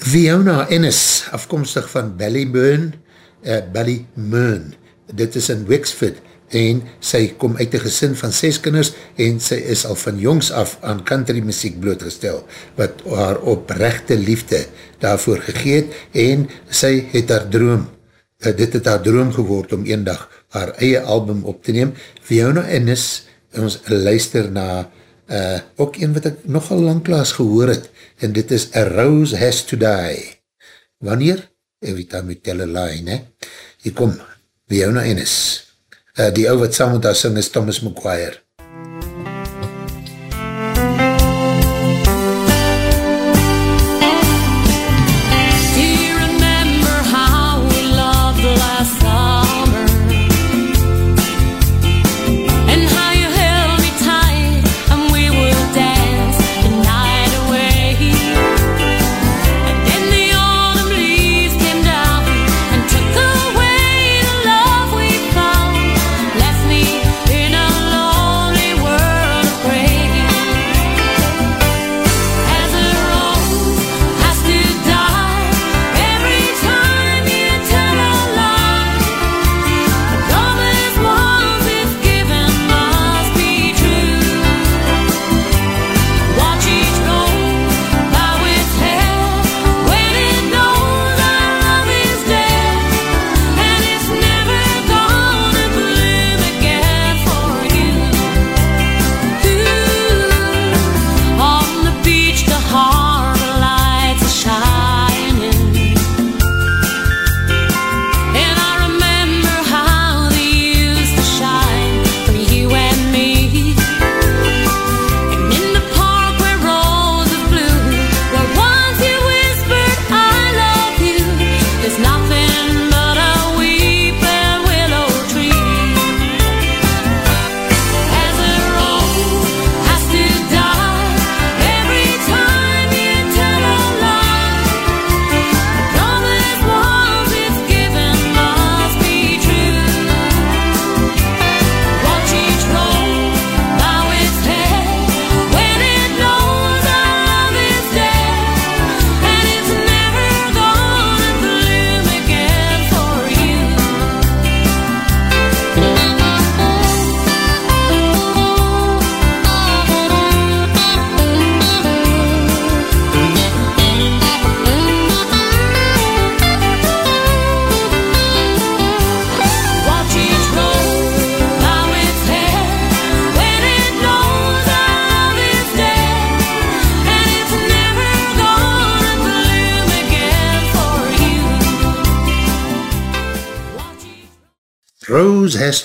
Fiona Ennis, afkomstig van Ballyburn, uh, Ballymurn, dit is in Wexford, en sy kom uit die gesin van ses kinders, en sy is al van jongs af aan country muziek blootgestel, wat haar oprechte liefde daarvoor gegeet, en sy het haar droom uh, dit het haar droom geword om een dag haar eie album op te neem. Fiona Innes, ons luister na uh, ook een wat ek nogal langklaas gehoor het, en dit is A Rose Has To Die. Wanneer? Every time you tell a lie, ne? Hier kom, Fiona Innes. Uh, die ou wat saam met haar sing is Thomas McGuire.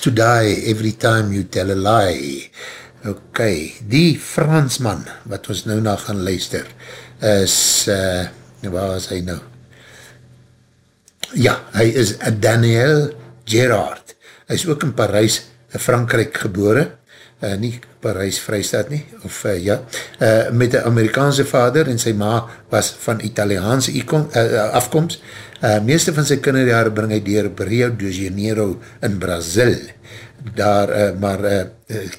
To die every time you tell a lie. Ok, die Fransman, wat ons nou na gaan luister, is, uh, waar is hy nou? Ja, hy is Daniel Gerard. Hy is ook in Parijs, Frankrijk gebore, uh, nie Parijs Vrystaat nie, of uh, ja, uh, met een Amerikaanse vader en sy ma was van Italiaanse icon, uh, afkomst. Uh, meeste van sy kinderjare bring hy dier Rio de Janeiro in Brazil. Daar, uh, maar uh,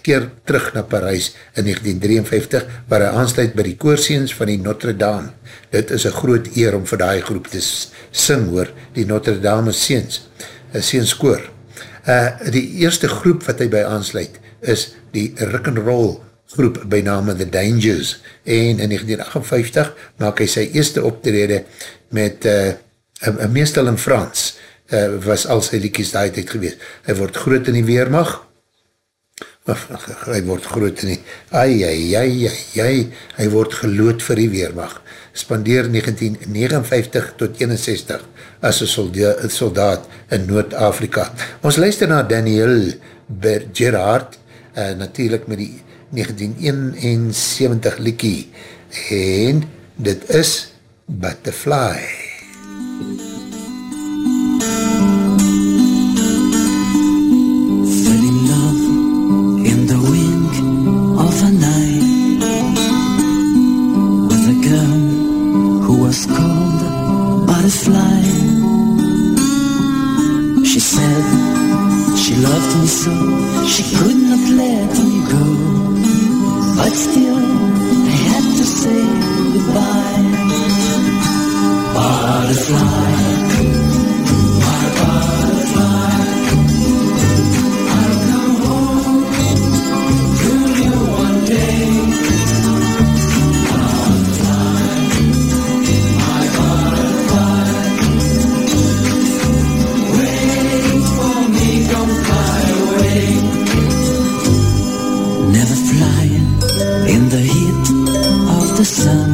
keer terug na Parijs in 1953, waar hy aansluit by die koorseens van die Notre Dame. Dit is een groot eer om vir die groep te sing hoor, die Notre Dame seens, uh, seenskoor. Uh, die eerste groep wat hy by aansluit is die Rick and Roll groep by name The Dangers en in 1958 maak hy sy eerste optrede met uh, uh, meestal in Frans uh, was al sy liekies die tijd gewees. Hy word groot in die Weermacht of, hy word groot in die ai, ai, ai, ai, ai, hy word gelood vir die Weermacht spandeer 1959 tot 61 as een soldaat, soldaat in Noord-Afrika. Ons luister na Daniel Gerard, uh, natuurlijk met die 1971 liekie, en dit is Butterfly. Fell in love in the wink of a night with a girl who was called Butterfly. She said she loved me so she could but still I had to say goodbye. Butterfly, sun.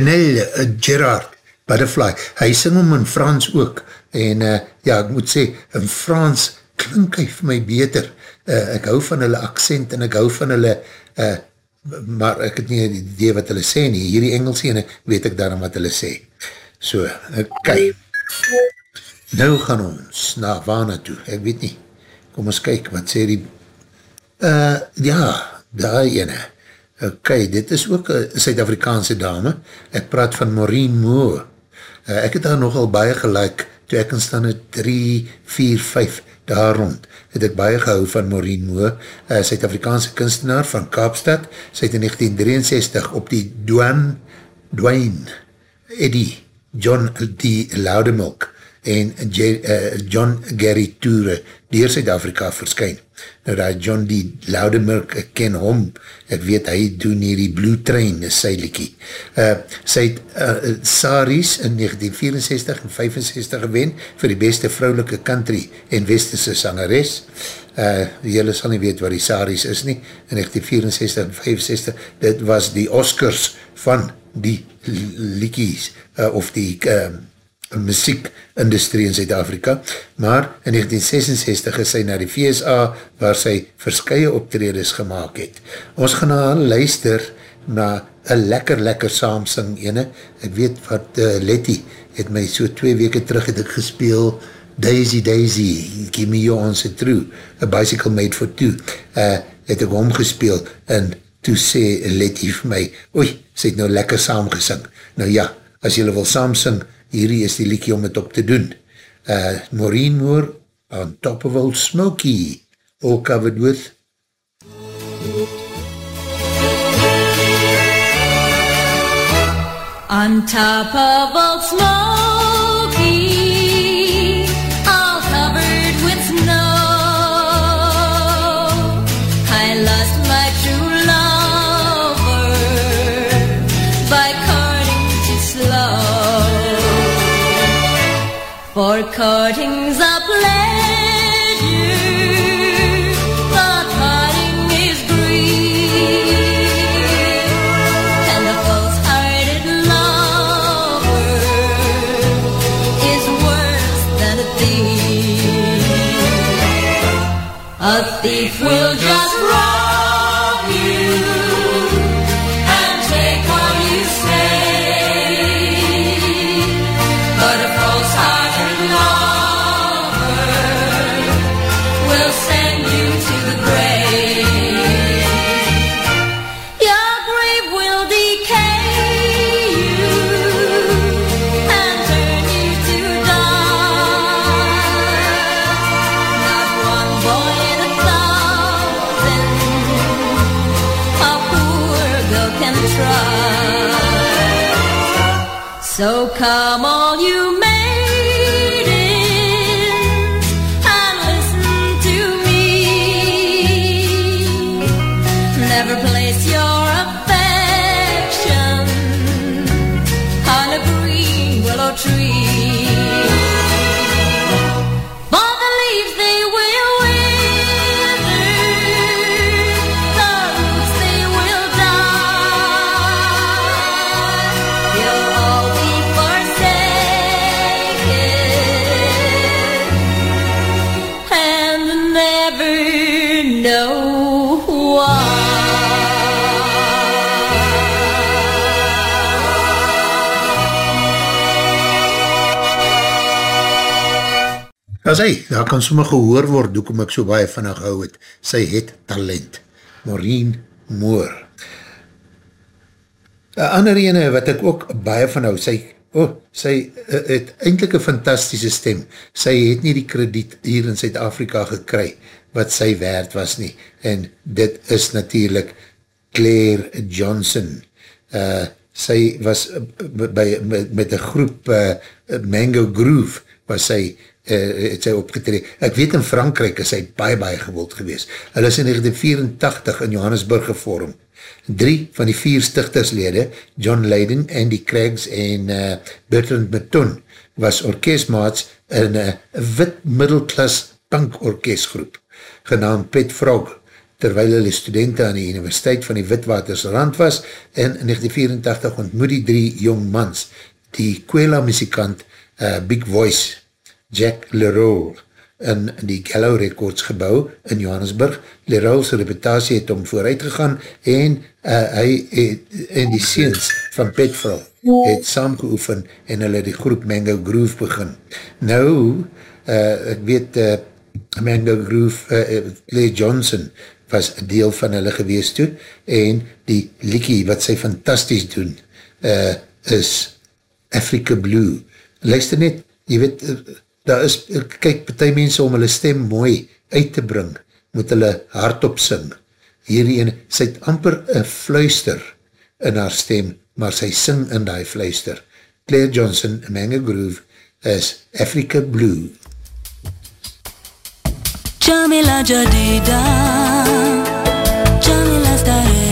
Danel uh, Gerard Butterfly, hy sing hom in Frans ook, en uh, ja, ek moet sê, in Frans klink hy vir my beter, uh, ek hou van hulle accent, en ek hou van hulle, uh, maar ek het nie die idee wat hulle sê nie, hierdie Engels ene, weet ek daarom wat hulle sê. So, ok, nou gaan ons na waar toe, ek weet nie, kom ons kyk, wat sê die, uh, ja, daar ene, Ok, dit is ook een Suid-Afrikaanse dame. Ek praat van Maureen Moore. Uh, ek het haar nogal baie gelijk, toe ek in stande 3, 4, 5 daar rond, het ek baie gehou van Maureen Moore, uh, Suid-Afrikaanse kunstenaar van Kaapstad. Sy het in 1963 op die Dwayne, Dwayne Eddie John D. Loudemilk en J, uh, John Gary Toure dier Suid-Afrika verskyn. Nou daar John D. Loudemilk, ek ken hom, ek weet hy doen hier die Blue Train, is sy liekie. Uh, sy het uh, Saris in 1964 en 65 gewen vir die beste vrouwelike country en westerse sangeres. Uh, Julle sal nie weet wat die Saris is nie, in 1964 en 65, dit was die Oscars van die liekies, uh, of die uh, muziekindustrie in Zuid-Afrika, maar in 1966 is sy na die VSA waar sy verskye optredes gemaakt het. Ons gaan na luister na een lekker lekker saamsing ene, ek weet wat uh, Letty het my so twee weke terug het ek gespeel Daisy Daisy, give me your answer true, a bicycle made for two, uh, het ek omgespeel en toe sê Letty vir my, oei, sy het nou lekker saamgesing. Nou ja, as jylle wil saamsing, hierdie is die liekie om het op te doen. Uh, Maureen Moore, on top of Old Smoky, all covered with On top of Old Smoky, For courting's a pleasure, is and false-hearted lover is worse than a thief. A thief will just As hy, daar kan sommer gehoor word, hoekom ek so baie van haar gehou het. Sy het talent. Maureen Moore. Een ander ene wat ek ook baie van hou, sy, oh, sy uh, het eindelijk een fantastische stem. Sy het nie die krediet hier in Zuid-Afrika gekry, wat sy waard was nie. En dit is natuurlijk Claire Johnson. Uh, sy was uh, by, met, met een groep uh, Mango Groove, was sy uh, het sy opgetree. Ek weet in Frankrijk is hy baie, baie gewild gewees. Hulle is in 1984 in Johannesburg gevorm. Drie van die vier stichterslede, John Leyden, Andy Craigs en uh, Bertrand Beton, was orkestmaats in een wit middelklas punk orkestgroep, genaamd Pet Frog, terwyl hulle studenten aan die Universiteit van die Witwatersrand was, en in 1984 ontmoet die drie jong mans, die Kwela muzikant uh, Big Voice, Jack Leroy, in die Gallow Records gebouw in Johannesburg. Leroy's reputatie het om vooruit gegaan en uh, hy het, en die seens van Petfrau het saamgeoefen en hulle die groep Mango Groove begin. Nou, uh, ek weet uh, Mango Groove, uh, Clay Johnson was deel van hulle gewees toe en die liekie wat sy fantastisch doen uh, is Africa Blue. Luister net, jy weet, uh, daar is, kyk, partij mense om hulle stem mooi uit te bring, moet hulle hardop sing. Hierdie ene, sy het amper een fluister in haar stem, maar sy sing in die fluister. Claire Johnson, Manga Groove, is Africa Blue. Jamila Jadida Jamila Starehe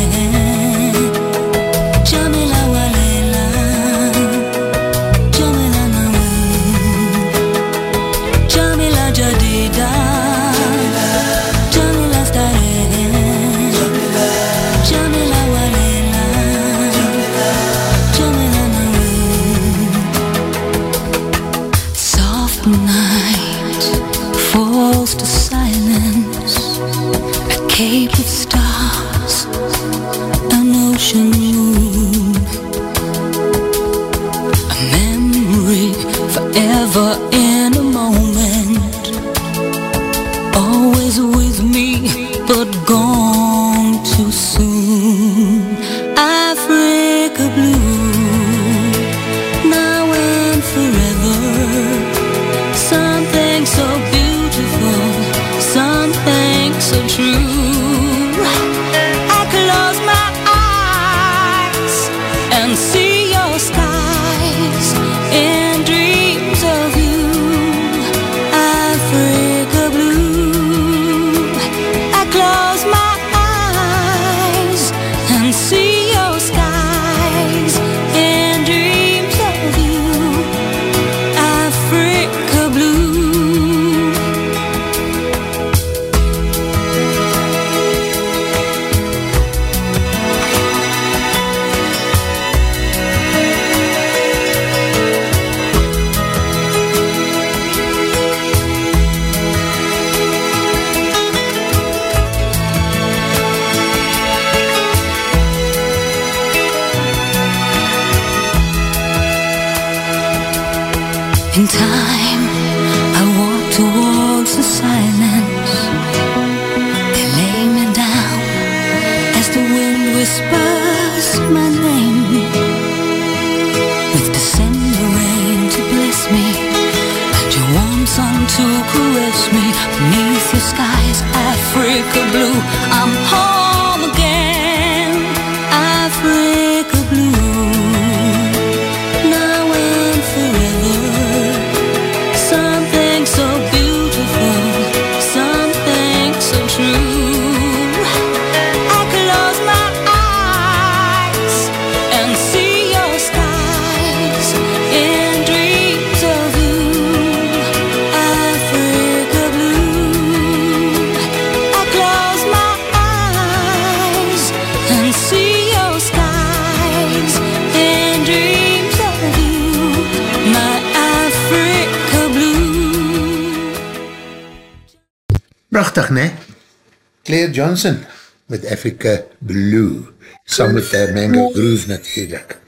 Johnson met Africa Blue, saam met uh, Mango Groove natuurlijk.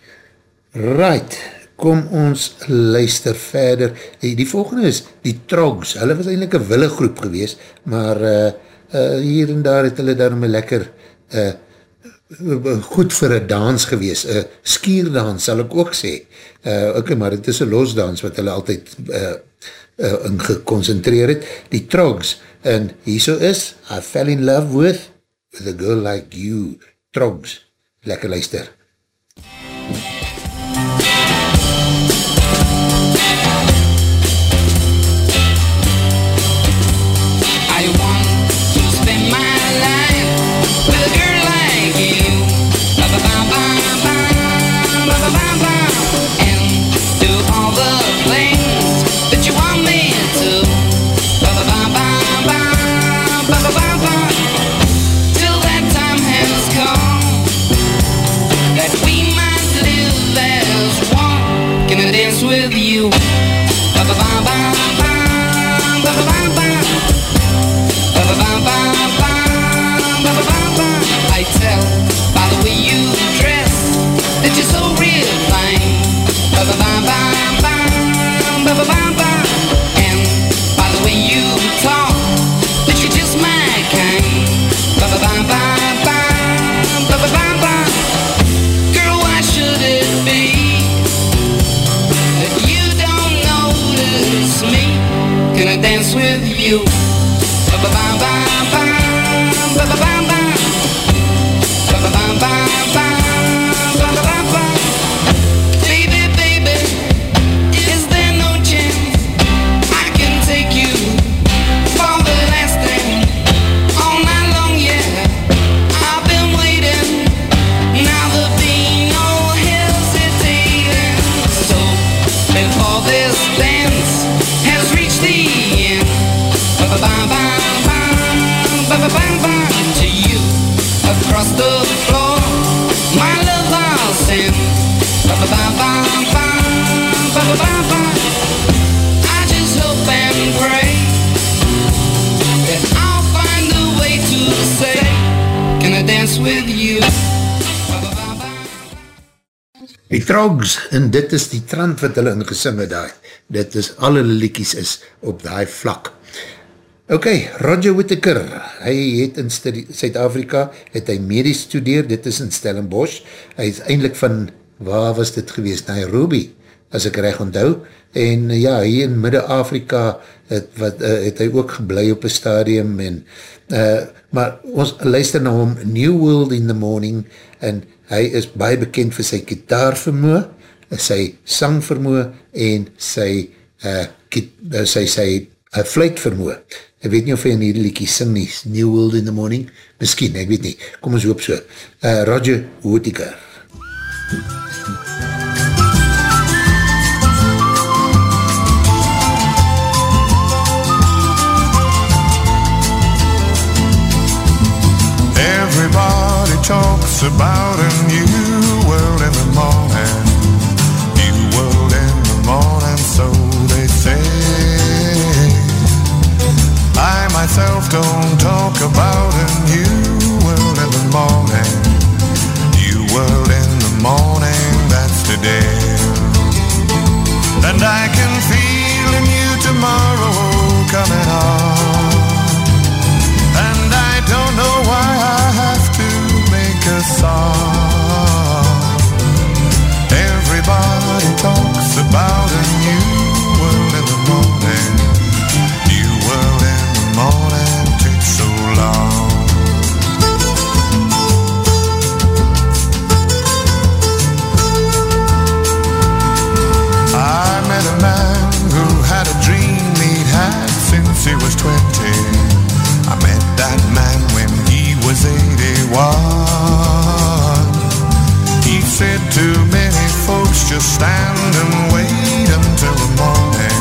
Right, kom ons luister verder. Die, die volgende is die Trogs. Hulle was eindelijk een wille groep gewees, maar uh, uh, hier en daar het hulle daarom een lekker uh, goed vir een dans gewees, een skierdans sal ek ook sê. Uh, ok, maar het is een losdans wat hulle altyd uh, uh, in geconcentreer het. Die Trogs, en hierso is, I fell in love with, with a girl like you, Trogs. Lekker luister. You? Die Trogs, en dit is die trant wat hulle ingesing het daar. Dit is, al hulle liekies is op die vlak. Ok, Roger Whittaker, hy het in Suid-Afrika, het hy medisch studeer, dit is in Stellenbosch, hy is eindelijk van, waar was dit gewees, Nairobi, as ek reg onthou, en ja, hier in Midde-Afrika het, uh, het hy ook geblei op een stadium, en, uh, maar ons luister na hom, New World in the Morning, en hy is baie bekend vir sy gitaarvermoe, sy sangvermoe, en sy, uh, kit, uh, sy, sy uh, fluitvermoe. Ek weet nie of hy in hierdie liekie sing nie, New World in the Morning, miskien, ek weet nie, kom ons hoop so. Uh, Roger Whittaker. Everybody talks about a new world in the morning. New world in the morning, so they say. I myself don't talk about a new world in the morning. New world in the morning, that's today. And I can feel a new tomorrow coming on. Everybody talks about a new world in the morning. New world in the morning so long. I met a man who had a dream he'd had since he was 20. Said to many folks, just stand and wait until the morning.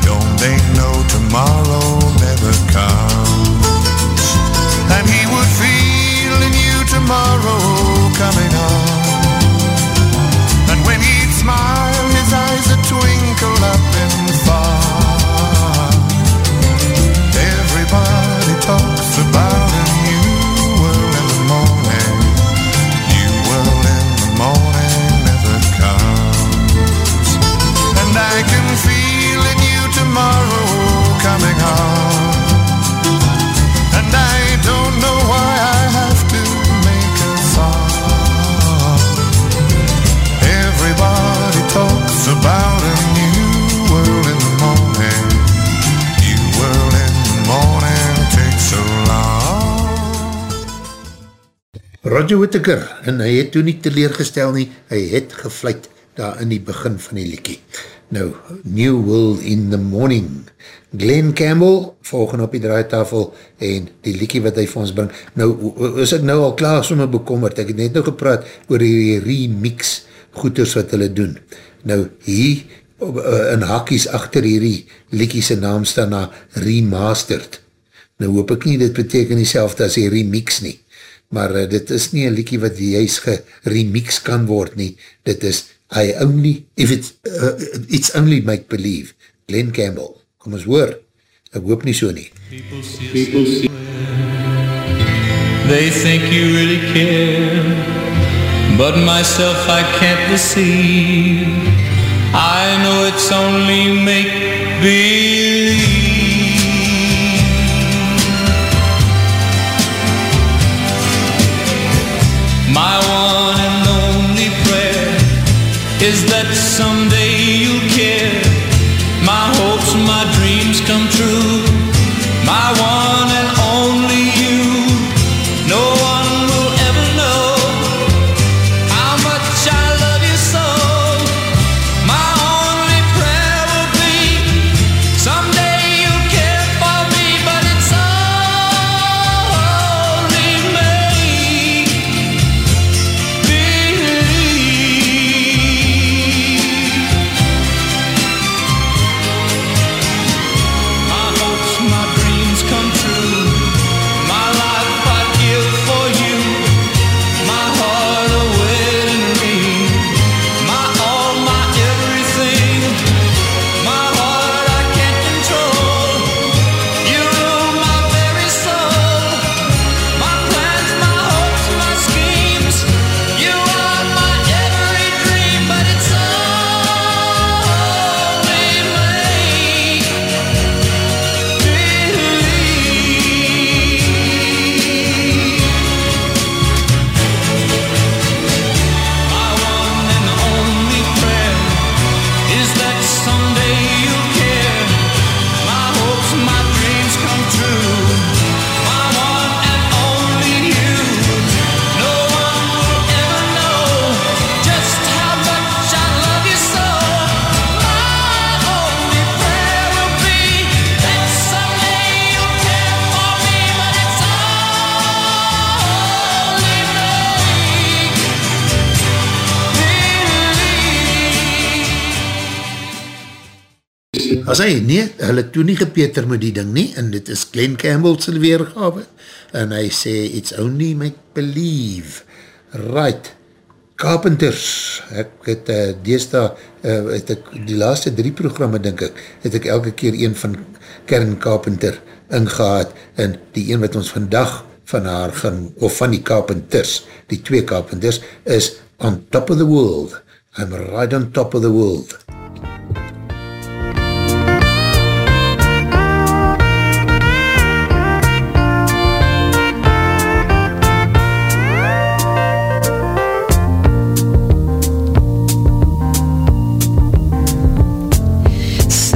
Don't they know tomorrow never comes? Roger Whittaker, en hy het toen nie teleergestel nie, hy het gefluit daar in die begin van die liekie. Nou, New World in the Morning. Glenn Campbell, volgende op die draaitafel, en die liekie wat hy vir ons bring. Nou, is ek nou al klaar somme bekommerd, ek het net nou gepraat oor die remix goeders wat hulle doen. Nou, hier, uh, in hakies achter hierdie liekie sy naam staan na remastered. Nou hoop ek nie, dit beteken nie self as die remix nie. Maar uh, dit is nie een liekie wat juist geremix kan word nie. Dit is I only, if it's, uh, it's only make believe. Glenn Campbell, kom ons hoor. Ek hoop nie so nie. People see They think you really care But myself I can't deceive I know it's only make believe As hy, nee, hulle toe nie gepeter met die ding nie, en dit is Glenn Campbell sy weergave, en hy sê, it's only make believe. Right, Carpenters, ek het uh, deesda, uh, het ek, die laaste drie programme, denk ek, het ek elke keer een van Kern Carpenter ingehaad, en die een wat ons vandag van haar gaan, of van die Carpenters, die twee Carpenters, is On Top of the World. I'm right on top of the world.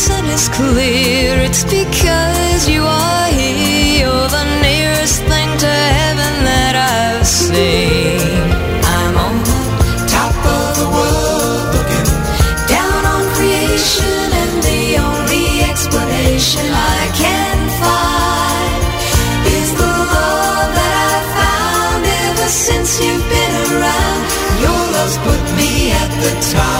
reason is clear, it's because you are here. You're the nearest thing to heaven that I've seen. I'm on the top of the world, looking down on creation, and the only explanation I can find is the love that I've found ever since you've been around. Your love's put me at the top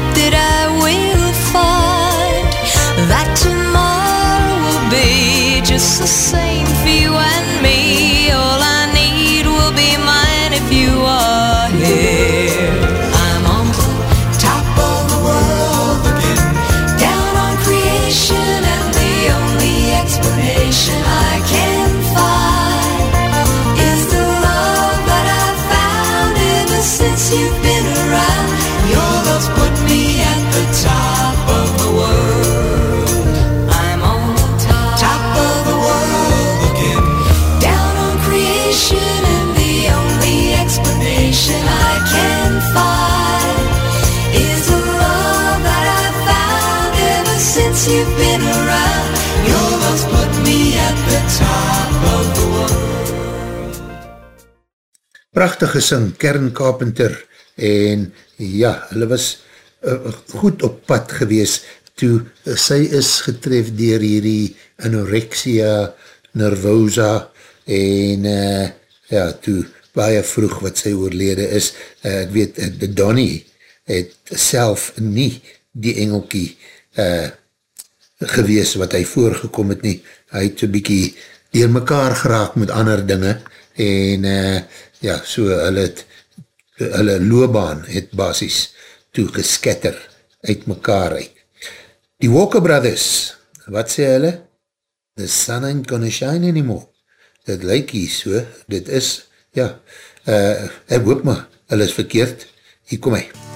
be just the same prachtige sing, Kern Carpenter, en ja, hulle was uh, goed op pad gewees, toe uh, sy is getref dier hierdie anorexia nervosa, en uh, ja, toe baie vroeg wat sy oorlede is, uh, ek weet, uh, Donnie het self nie die engelkie uh, gewees wat hy voorgekom het nie, hy het so'n bykie dier mekaar geraak met ander dinge, en uh, ja, so hulle het, hulle loobaan het basis toe gesketter uit mekaar uit. Die Walker Brothers, wat sê hulle? The sun ain't gonna shine anymore. Dit lyk hier so, dit is, ja, uh, ek hoop maar, hulle is verkeerd, hier kom hy. Is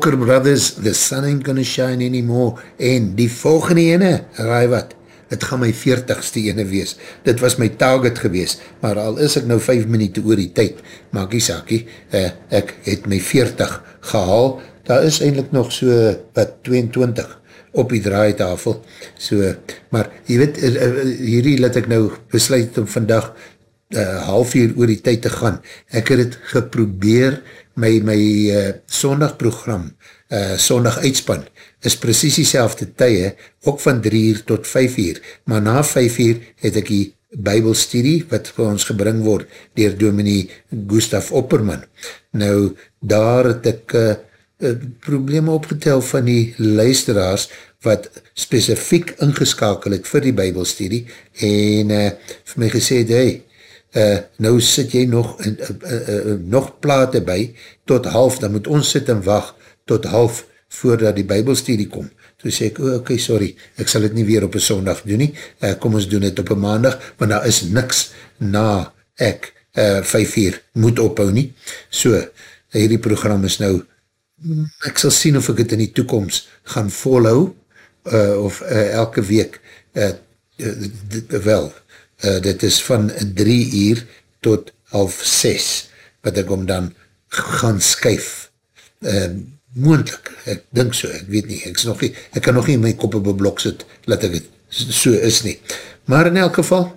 Walker Brothers, The Sun Ain't Gonna Shine Anymore, en die volgende ene, raai wat, het gaan my 40ste ene wees, dit was my target gewees, maar al is ek nou 5 minuten oor die tyd, maak die saakie, uh, ek het my 40 gehaal, daar is eindelijk nog so, wat, 22 op die draaitafel, so, maar, jy weet, uh, uh, hierdie laat ek nou besluit om vandag uh, half uur oor die tyd te gaan. Ek het het geprobeer, my, my uh, sondagprogram, uh, sondag uitspan, is precies die selfde tye, ook van 3 uur tot 5 uur, maar na 5 uur het ek die bybelstudie, wat vir ons gebring word, dier dominee Gustaf Opperman. Nou, daar het ek uh, uh, probleme opgetel van die luisteraars, wat specifiek ingeskakel het vir die bybelstudie, en uh, vir my gesê het, hey, uh, nou sit jy nog, uh, uh, uh, nog plate by, tot half, dan moet ons sit en wacht, tot half, voordat die bybelstudie kom. Toe sê ek, oh, okay, sorry, ek sal het nie weer op een sondag doen nie, uh, kom ons doen het op een maandag, want daar is niks na ek uh, vijf uur moet ophou nie. So, hierdie program is nou, ek sal sien of ek het in die toekomst gaan volhou, uh, of uh, elke week, uh, wel, uh, dit is van drie uur tot half ses, wat ek om dan gaan skuif, uh, moendlik, ek dink so, ek weet nie, ek, nog nie, ek kan nog nie my kop op een blok sit, laat ek het so is nie. Maar in elk geval,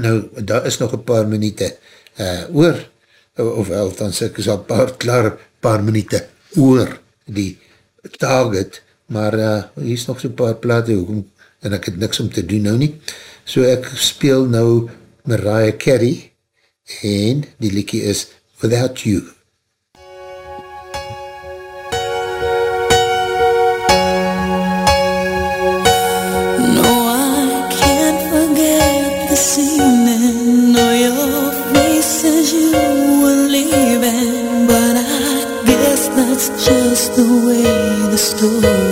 nou, daar is nog een paar minute uh, oor, of althans, ek is al paar, klaar paar minute oor die target, maar uh, hier is nog so paar plate, en ek het niks om te doen nou nie. So ek speel nou Mariah Carey, en die liekie is Without You. Just the way the story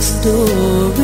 story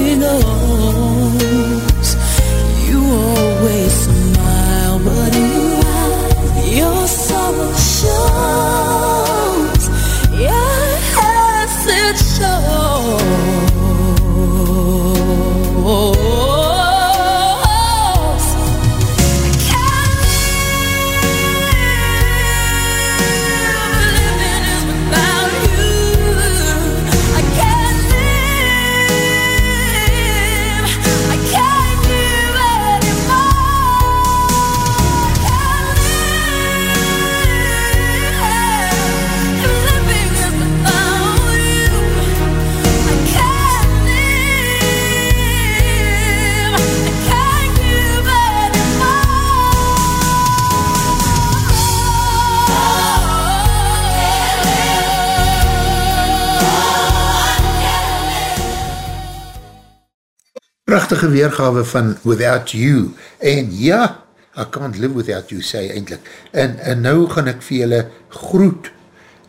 Prachtige weergawe van Without You, en ja, I can't live without you, sê hy eindelijk. En, en nou gaan ek vir julle groet,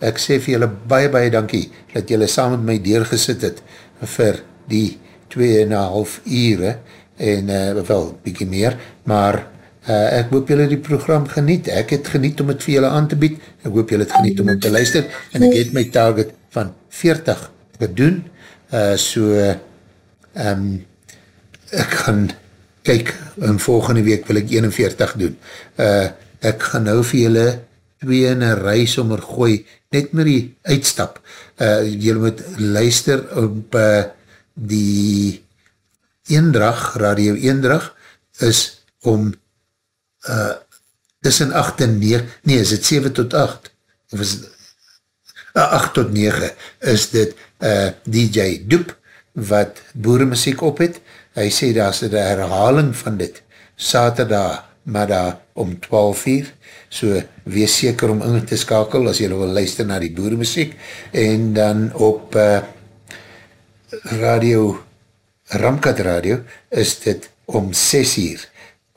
ek sê vir julle baie, baie dankie, dat julle saam met my deurgesit het, vir die 2,5 ure, en uh, wel, bykie meer, maar uh, ek hoop julle die program geniet, ek het geniet om het vir julle aan te bied, ek hoop julle het geniet om het te luister, en ek het my target van 40 gedoen, uh, so, um, ek gaan kyk, in volgende week wil ek 41 doen. Uh, ek gaan nou vir julle twee in een rij sommer gooi, net met die uitstap. Uh, julle moet luister op uh, die Eendrag, Radio Eendrag, is om uh, tussen 8 en 9, nee, is het 7 tot 8, of is het uh, 8 tot 9, is dit uh, DJ Doep, wat boeremuziek op het, hy sê daar is een herhaling van dit, saterdag, maar daar om 12 uur, so wees seker om in te skakel, as jylle wil luister na die boeremuziek, en dan op uh, radio, Ramkat Radio, is dit om 6 uur,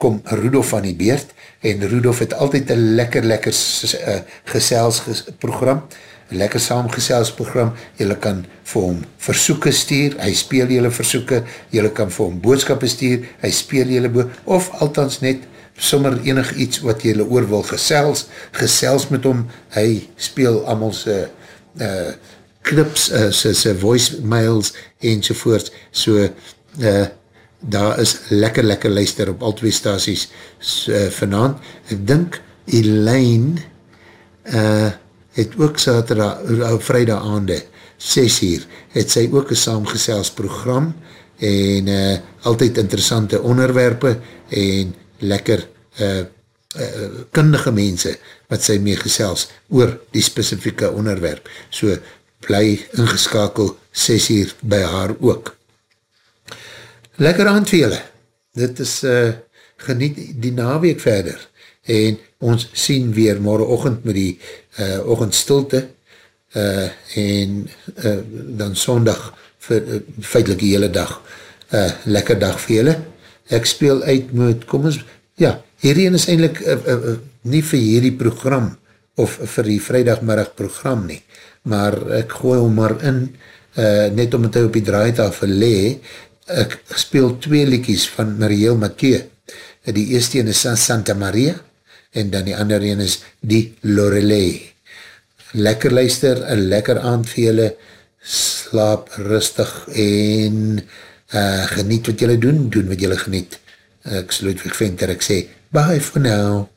kom Rudolf van die Beert, en Rudolf het altyd een lekker, lekker uh, geselsprogram, lekker saamgeselsprogram, jylle kan vir hom versoeken stuur, hy speel jylle versoeken, jylle kan vir hom boodskappen stuur, hy speel jylle bood, of althans net sommer enig iets wat jylle oor wil gesels, gesels met hom, hy speel allemaal sy uh, clips, uh, sy, sy voicemails enzovoort, so uh, daar is lekker lekker luister op al twee staties uh, vanavond, ek dink Elaine uh, het ook saterdag, uh, vrijdag aande, 6 uur, het sy ook een saamgesels program en uh, altyd interessante onderwerpe en lekker uh, uh, kundige mense wat sy mee gesels oor die specifieke onderwerp. So bly ingeskakel 6 uur by haar ook. Lekker aand vir julle. Dit is uh, geniet die naweek verder en ons sien weer morgenochtend met die uh, ochtendstilte uh, en uh, dan sondag vir, uh, feitelijk die hele dag uh, lekker dag vir julle. Ek speel uit met, kom ons, ja, hierin is eindelijk uh, uh, uh, nie vir hierdie program of vir die vrijdagmiddag program nie, maar ek gooi hom maar in, uh, net om het op die draaitafel lee, ek speel twee liekies van Marielle Mathieu. Die eerste een is Santa Maria en dan die ander een is die Lorelei. Lekker luister, een lekker aand vir julle, slaap rustig en uh, geniet wat julle doen, doen wat julle geniet. Ek sluit vir Venter, ek sê, bye for now.